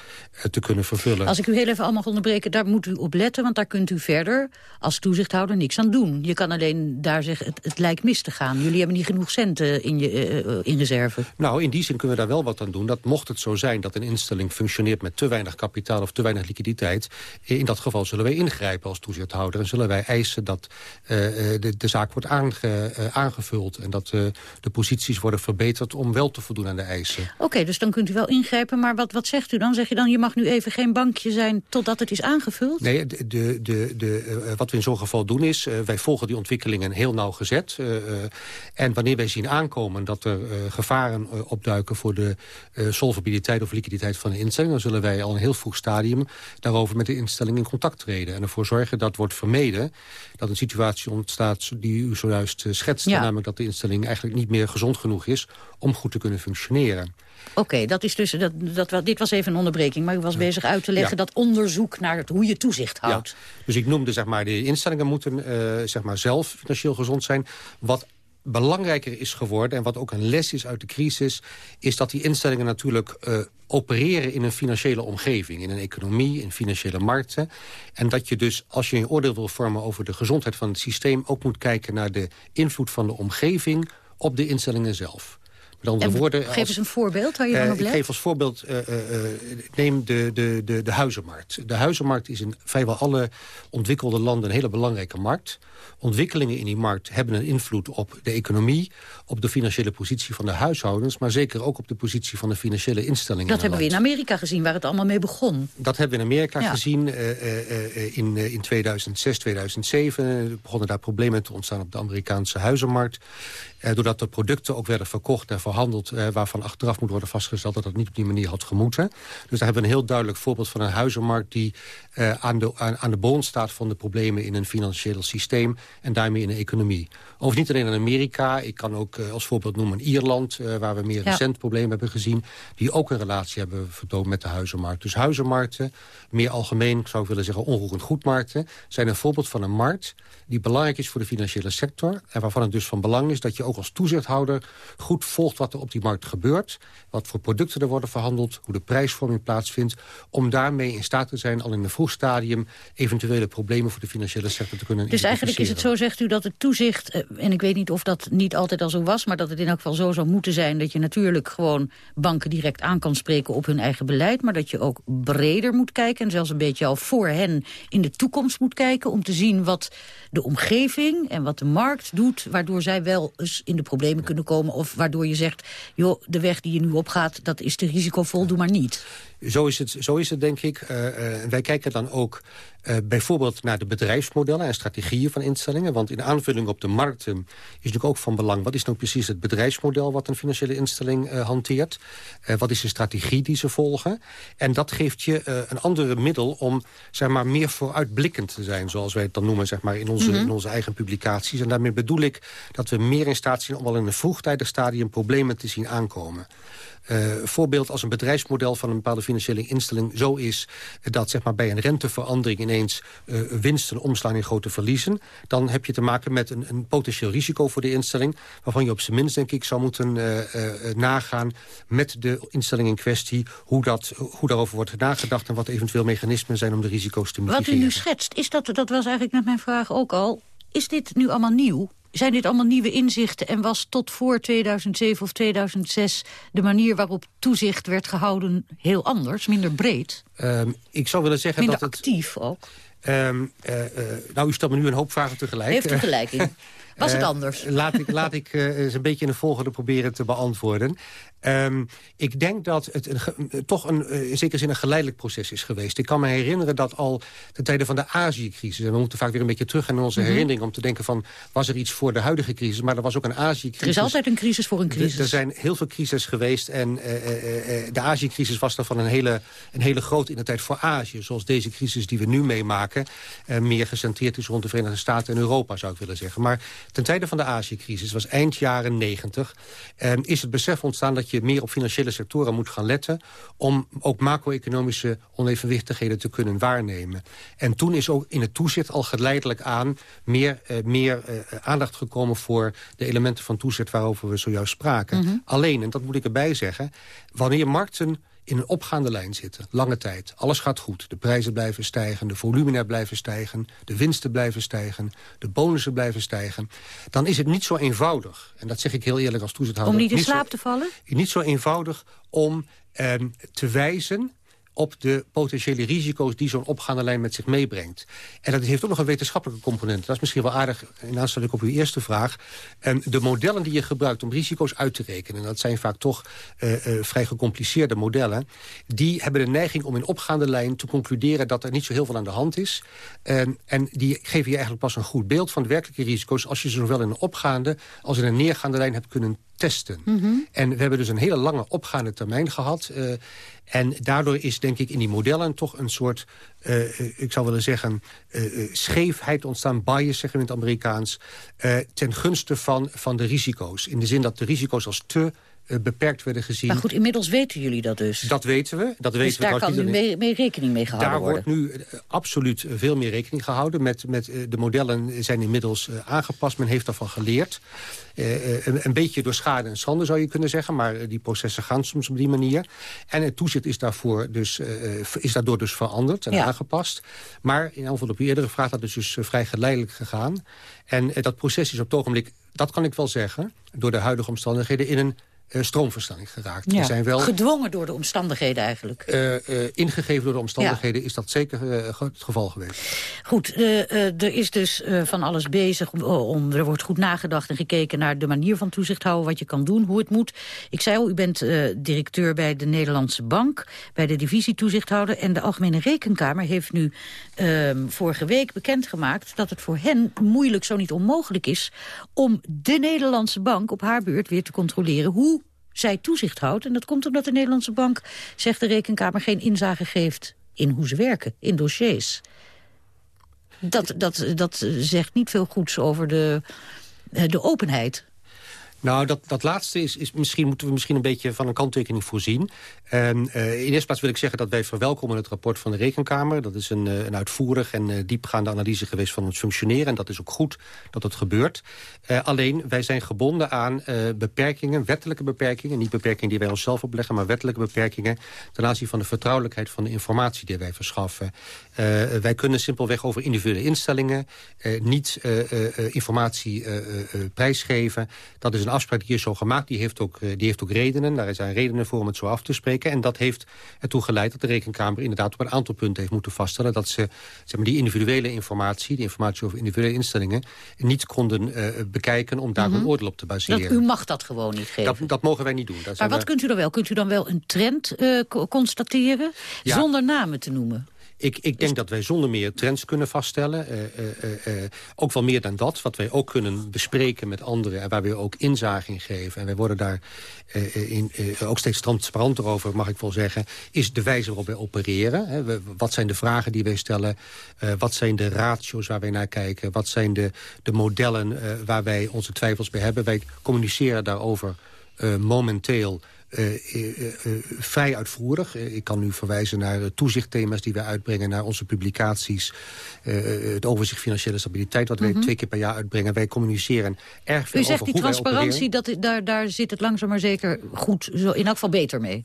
te kunnen vervullen. Als ik u heel even allemaal onderbreken, daar moet u op letten, want daar kunt u verder als toezichthouder niks aan doen. Je kan alleen daar zeggen, het, het lijkt mis te gaan. Jullie hebben niet genoeg centen in, je, uh, in reserve. Nou, in die zin kunnen we daar wel wat aan doen. Dat mocht het zo zijn dat een instelling functioneert met te weinig kapitaal of te weinig liquiditeit. In dat geval zullen wij ingrijpen als toezichthouder. En zullen wij eisen dat uh, de, de, zaak wordt aange, uh, aangevuld. En dat de posities worden verbeterd om wel te voldoen aan de eisen. Oké, okay, dus dan kunt u wel ingrijpen. Maar wat, wat zegt u dan? Zeg je dan, je mag nu even geen bankje zijn totdat het is aangevuld? Nee, de, de, de, de, uh, wat we in zo'n geval doen is... Uh, wij volgen die ontwikkelingen heel nauwgezet. En wanneer wij zien aankomen dat er gevaren opduiken... voor de solvabiliteit of liquiditeit van de instelling... dan zullen wij al een heel vroeg stadium daarover met de instelling in contact treden. En ervoor zorgen dat wordt vermeden dat een situatie ontstaat die u zojuist schetst. Ja. Namelijk dat de instelling eigenlijk niet meer gezond genoeg is... om goed te kunnen functioneren. Oké, okay, dat is dus, dat, dat, dit was even een onderbreking, maar u was bezig uit te leggen dat onderzoek naar het, hoe je toezicht houdt. Ja. Dus ik noemde, zeg maar, de instellingen moeten uh, zeg maar zelf financieel gezond zijn. Wat belangrijker is geworden, en wat ook een les is uit de crisis... is dat die instellingen natuurlijk uh, opereren in een financiële omgeving. In een economie, in financiële markten. En dat je dus, als je een oordeel wil vormen over de gezondheid van het systeem... ook moet kijken naar de invloed van de omgeving op de instellingen zelf. Met andere woorden, geef als, eens een voorbeeld waar je uh, op let. Ik geef als voorbeeld, uh, uh, neem de, de, de, de huizenmarkt. De huizenmarkt is in vrijwel alle ontwikkelde landen een hele belangrijke markt. Ontwikkelingen in die markt hebben een invloed op de economie... op de financiële positie van de huishoudens... maar zeker ook op de positie van de financiële instellingen. Dat in hebben land. we in Amerika gezien, waar het allemaal mee begon. Dat hebben we in Amerika ja. gezien uh, in, in 2006, 2007. begonnen daar problemen te ontstaan op de Amerikaanse huizenmarkt. doordat de producten ook werden verkocht en verhandeld... waarvan achteraf moet worden vastgesteld dat dat niet op die manier had gemoeten. Dus daar hebben we een heel duidelijk voorbeeld van een huizenmarkt... die aan, de, aan, aan de boon staat van de problemen in een financieel systeem en daarmee in de economie. Overigens niet alleen in Amerika, ik kan ook uh, als voorbeeld noemen Ierland... Uh, waar we meer ja. recent problemen hebben gezien... die ook een relatie hebben vertoond met de huizenmarkt. Dus huizenmarkten, meer algemeen, ik zou willen zeggen onroerend goedmarkten... zijn een voorbeeld van een markt die belangrijk is voor de financiële sector... en waarvan het dus van belang is dat je ook als toezichthouder... goed volgt wat er op die markt gebeurt... wat voor producten er worden verhandeld, hoe de prijsvorming plaatsvindt... om daarmee in staat te zijn al in een vroeg stadium... eventuele problemen voor de financiële sector te kunnen Dus eigenlijk is het zo, zegt u, dat het toezicht... en ik weet niet of dat niet altijd al zo was... maar dat het in elk geval zo zou moeten zijn... dat je natuurlijk gewoon banken direct aan kan spreken op hun eigen beleid... maar dat je ook breder moet kijken en zelfs een beetje al voor hen in de toekomst moet kijken... om te zien wat de omgeving en wat de markt doet... waardoor zij wel eens in de problemen kunnen komen... of waardoor je zegt, joh, de weg die je nu opgaat... dat is te risicovol, doe maar niet. Zo is het, zo is het denk ik. Uh, uh, wij kijken dan ook uh, bijvoorbeeld naar de bedrijfsmodellen en strategieën van instellingen. Want in aanvulling op de markten is natuurlijk ook van belang... wat is nou precies het bedrijfsmodel wat een financiële instelling hanteert? wat is de strategie die ze volgen? En dat geeft je een andere middel om zeg maar, meer vooruitblikkend te zijn... zoals wij het dan noemen zeg maar, in, onze, mm -hmm. in onze eigen publicaties. En daarmee bedoel ik dat we meer in staat zijn... om al in een vroegtijdig stadium problemen te zien aankomen. Voorbeeld als een bedrijfsmodel van een bepaalde financiële instelling zo is... dat zeg maar, bij een renteverandering ineens winsten omslaan in grote verliezen... dan heb je te maken met een, een potentieel risico voor de instelling... waarvan je op zijn minst, denk ik, zou moeten nagaan met de instelling in kwestie... Hoe, dat, hoe daarover wordt nagedacht en wat eventueel mechanismen zijn om de risico's te mitigeren. Wat u nu schetst, is dat, dat was eigenlijk net mijn vraag ook al... is dit nu allemaal nieuw? Zijn dit allemaal nieuwe inzichten en was tot voor 2007 of 2006... de manier waarop toezicht werd gehouden heel anders, minder breed? Um, ik zou willen zeggen minder dat het... actief ook? Um, uh, uh, nou, u stelt me nu een hoop vragen tegelijk. Heeft u gelijk in. [laughs] Was het anders? Uh, laat ik, laat ik uh, eens een beetje in de volgende proberen te beantwoorden. Um, ik denk dat het een, toch een, uh, in zekere zin een geleidelijk proces is geweest. Ik kan me herinneren dat al ten tijde van de Azië-crisis... en we moeten vaak weer een beetje terug in onze mm -hmm. herinnering... om te denken van, was er iets voor de huidige crisis? Maar er was ook een Azië-crisis. Er is altijd een crisis voor een crisis. Er, er zijn heel veel crises geweest. En uh, de Azië-crisis was daarvan een hele, een hele grote in de tijd voor Azië. Zoals deze crisis die we nu meemaken... meer gecentreerd is rond de Verenigde Staten en Europa, zou ik willen zeggen. Maar ten tijde van de Azië-crisis, was eind jaren negentig... is het besef ontstaan dat je meer op financiële sectoren moet gaan letten... om ook macro-economische onevenwichtigheden te kunnen waarnemen. En toen is ook in het toezicht al geleidelijk aan... meer, uh, meer uh, aandacht gekomen voor de elementen van toezicht... waarover we zojuist spraken. Mm -hmm. Alleen, en dat moet ik erbij zeggen... wanneer markten in een opgaande lijn zitten, lange tijd. Alles gaat goed. De prijzen blijven stijgen, de volumina blijven stijgen... de winsten blijven stijgen, de bonussen blijven stijgen... dan is het niet zo eenvoudig, en dat zeg ik heel eerlijk als toezichthouder... Om niet in slaap te vallen? Niet zo eenvoudig om eh, te wijzen op de potentiële risico's die zo'n opgaande lijn met zich meebrengt. En dat heeft ook nog een wetenschappelijke component. Dat is misschien wel aardig in aanstelling op uw eerste vraag. En de modellen die je gebruikt om risico's uit te rekenen... dat zijn vaak toch uh, uh, vrij gecompliceerde modellen... die hebben de neiging om in opgaande lijn te concluderen... dat er niet zo heel veel aan de hand is. En, en die geven je eigenlijk pas een goed beeld van de werkelijke risico's... als je ze zowel in een opgaande als in een neergaande lijn hebt kunnen testen. Mm -hmm. En we hebben dus een hele lange opgaande termijn gehad. Uh, en daardoor is denk ik in die modellen toch een soort, uh, ik zou willen zeggen, uh, scheefheid ontstaan, bias zeggen we in het Amerikaans, ten gunste van, van de risico's. In de zin dat de risico's als te beperkt werden gezien. Maar goed, inmiddels weten jullie dat dus. Dat weten we. Dat dus weten daar we kan nu mee, mee, rekening mee gehouden daar worden? Daar wordt nu uh, absoluut veel meer rekening gehouden. Met, met, de modellen zijn inmiddels aangepast. Men heeft daarvan geleerd. Een, een, beetje door schade en schande zou je kunnen zeggen. Maar die processen gaan soms op die manier. En het toezicht is, daarvoor dus, is daardoor dus veranderd en ja. aangepast. Maar in antwoord op uw eerdere vraag... dat is dus vrij geleidelijk gegaan. En dat proces is op het ogenblik, dat kan ik wel zeggen... door de huidige omstandigheden in een uh, stroomversnelling geraakt. Ja, zijn wel, gedwongen door de omstandigheden eigenlijk. Uh, uh, ingegeven door de omstandigheden ja. is dat zeker het geval geweest. Goed, er is dus van alles bezig. Om, er wordt goed nagedacht en gekeken naar de manier van toezicht houden... wat je kan doen, hoe het moet. Ik zei al, u bent directeur bij de Nederlandse Bank... bij de divisie toezichthouder. En de Algemene Rekenkamer heeft nu ehm, vorige week bekendgemaakt... dat het voor hen moeilijk, zo niet onmogelijk is... om de Nederlandse Bank op haar beurt weer te controleren... hoe zij toezicht houdt. En dat komt omdat de Nederlandse bank, zegt de Rekenkamer... geen inzage geeft in hoe ze werken, in dossiers. Dat, dat, dat zegt niet veel goeds over de, de openheid. Nou, dat, dat laatste is, is misschien, moeten we misschien een beetje van een kanttekening voorzien. En, uh, in eerste plaats wil ik zeggen dat wij verwelkomen het rapport van de Rekenkamer. Dat is een, een uitvoerig en uh, diepgaande analyse geweest van het functioneren. En dat is ook goed dat het gebeurt. Alleen, wij zijn gebonden aan beperkingen, wettelijke beperkingen. Niet beperkingen die wij onszelf opleggen, maar wettelijke beperkingen... ten aanzien van de vertrouwelijkheid van de informatie die wij verschaffen. wij kunnen simpelweg over individuele instellingen... niet informatie prijsgeven. Dat is een afspraak die is zo gemaakt. Die heeft, ook, die heeft ook redenen. Daar zijn redenen voor om het zo af te spreken. En dat heeft ertoe geleid dat de Rekenkamer inderdaad op een aantal punten heeft moeten vaststellen... dat ze zeg maar, die individuele informatie, die informatie over individuele instellingen... niet konden uh, bekijken om daar mm -hmm. een oordeel op te baseren. Dat, u mag dat gewoon niet geven? Dat, dat mogen wij niet doen. Maar wat we... kunt u dan wel? Kunt u dan wel een trend uh, constateren ja. zonder namen te noemen? Ik, ik denk dat wij zonder meer trends kunnen vaststellen. Uh, uh, uh, ook wel meer dan dat. Wat wij ook kunnen bespreken met anderen. En waar we ook inzage in geven. En wij worden daar in, ook steeds transparanter over, mag ik wel zeggen. Is de wijze waarop wij opereren. Hè. We, wat zijn de vragen die wij stellen? wat zijn de ratio's waar wij naar kijken? Wat zijn de, de modellen waar wij onze twijfels bij hebben? Wij communiceren daarover momenteel vrij uitvoerig. ik kan nu verwijzen naar toezichtthema's die wij uitbrengen... naar onze publicaties, het overzicht financiële stabiliteit... wat wij mhm. twee keer per jaar uitbrengen. Wij communiceren erg veel U zegt die transparantie, dat, daar, daar zit het langzaam maar zeker goed, zo, in elk geval beter mee.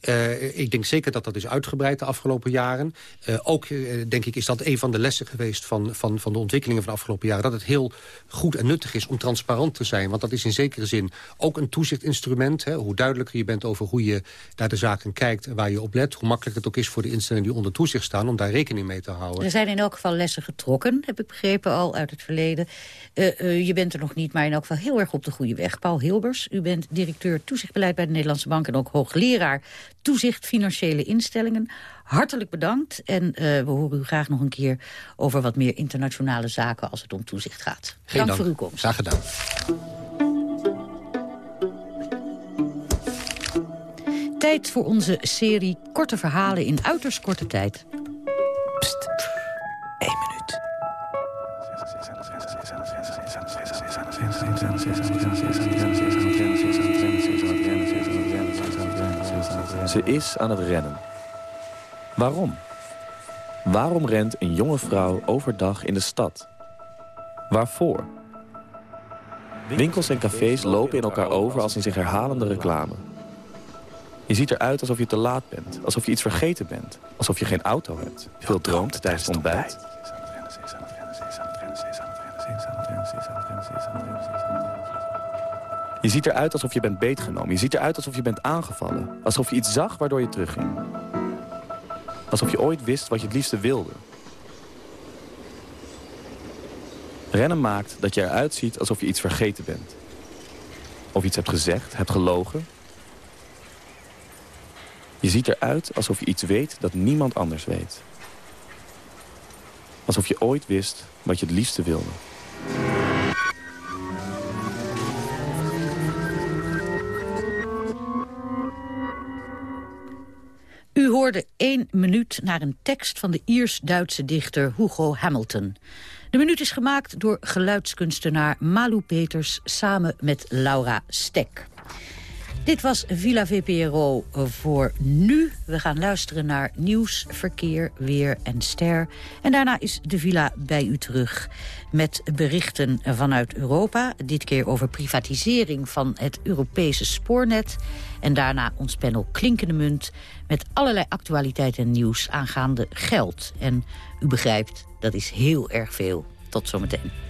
ik denk zeker dat dat is uitgebreid de afgelopen jaren. ook, denk ik, is dat een van de lessen geweest van, van, van de ontwikkelingen van de afgelopen jaren. Dat het heel goed en nuttig is om transparant te zijn. Want dat is in zekere zin ook een toezichtinstrument. Hè. Hoe duidelijker je bent over hoe je naar de zaken kijkt... en waar je op let, hoe makkelijker het ook is voor de instellingen die onder toezicht staan... om daar rekening mee te houden. Er zijn in elk geval lessen getrokken, heb ik begrepen, al uit het verleden. Uh, uh, je bent er nog niet, maar in elk geval heel erg op de goede weg. Paul Hilbers, u bent directeur toezichtbeleid bij de Nederlandse Bank... en ook hoogleraar toezicht financiële instellingen. Hartelijk bedankt en uh, we horen u graag nog een keer over wat meer internationale zaken als het om toezicht gaat. Geen dank, dank voor uw komst. Graag gedaan. Tijd voor onze serie Korte Verhalen in uiterst korte tijd. Pst, één minuut. Ze is aan het rennen. Waarom? Waarom rent een jonge vrouw overdag in de stad? Waarvoor? Winkels en cafés lopen in elkaar over als in zich herhalende reclame. Je ziet eruit alsof je te laat bent, alsof je iets vergeten bent, alsof je geen auto hebt, veel droomt tijdens het ontbijt. Je ziet eruit alsof je bent beetgenomen. Je ziet eruit alsof je bent aangevallen. Alsof je iets zag waardoor je terugging. Alsof je ooit wist wat je het liefste wilde. Rennen maakt dat je eruit ziet alsof je iets vergeten bent. Of iets hebt gezegd, hebt gelogen. Je ziet eruit alsof je iets weet dat niemand anders weet. Alsof je ooit wist wat je het liefste wilde. U hoorde één minuut naar een tekst van de Iers-Duitse dichter Hugo Hamilton. De minuut is gemaakt door geluidskunstenaar Malou Peters samen met Laura Stek. Dit was Villa VPRO voor nu. We gaan luisteren naar nieuws, verkeer, weer en ster. En daarna is de Villa bij u terug met berichten vanuit Europa. Dit keer over privatisering van het Europese spoornet. En daarna ons panel Klinkende Munt met allerlei actualiteit en nieuws aangaande geld. En u begrijpt, dat is heel erg veel. Tot zometeen.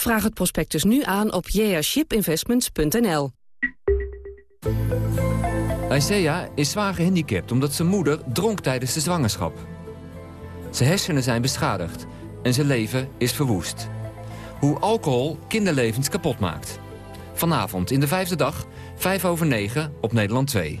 Vraag het prospectus nu aan op jashipinvestments.nl. Isaiah is zwaar gehandicapt omdat zijn moeder dronk tijdens de zwangerschap. Zijn hersenen zijn beschadigd en zijn leven is verwoest. Hoe alcohol kinderlevens kapot maakt. Vanavond in de vijfde dag, 5 over 9 op Nederland 2.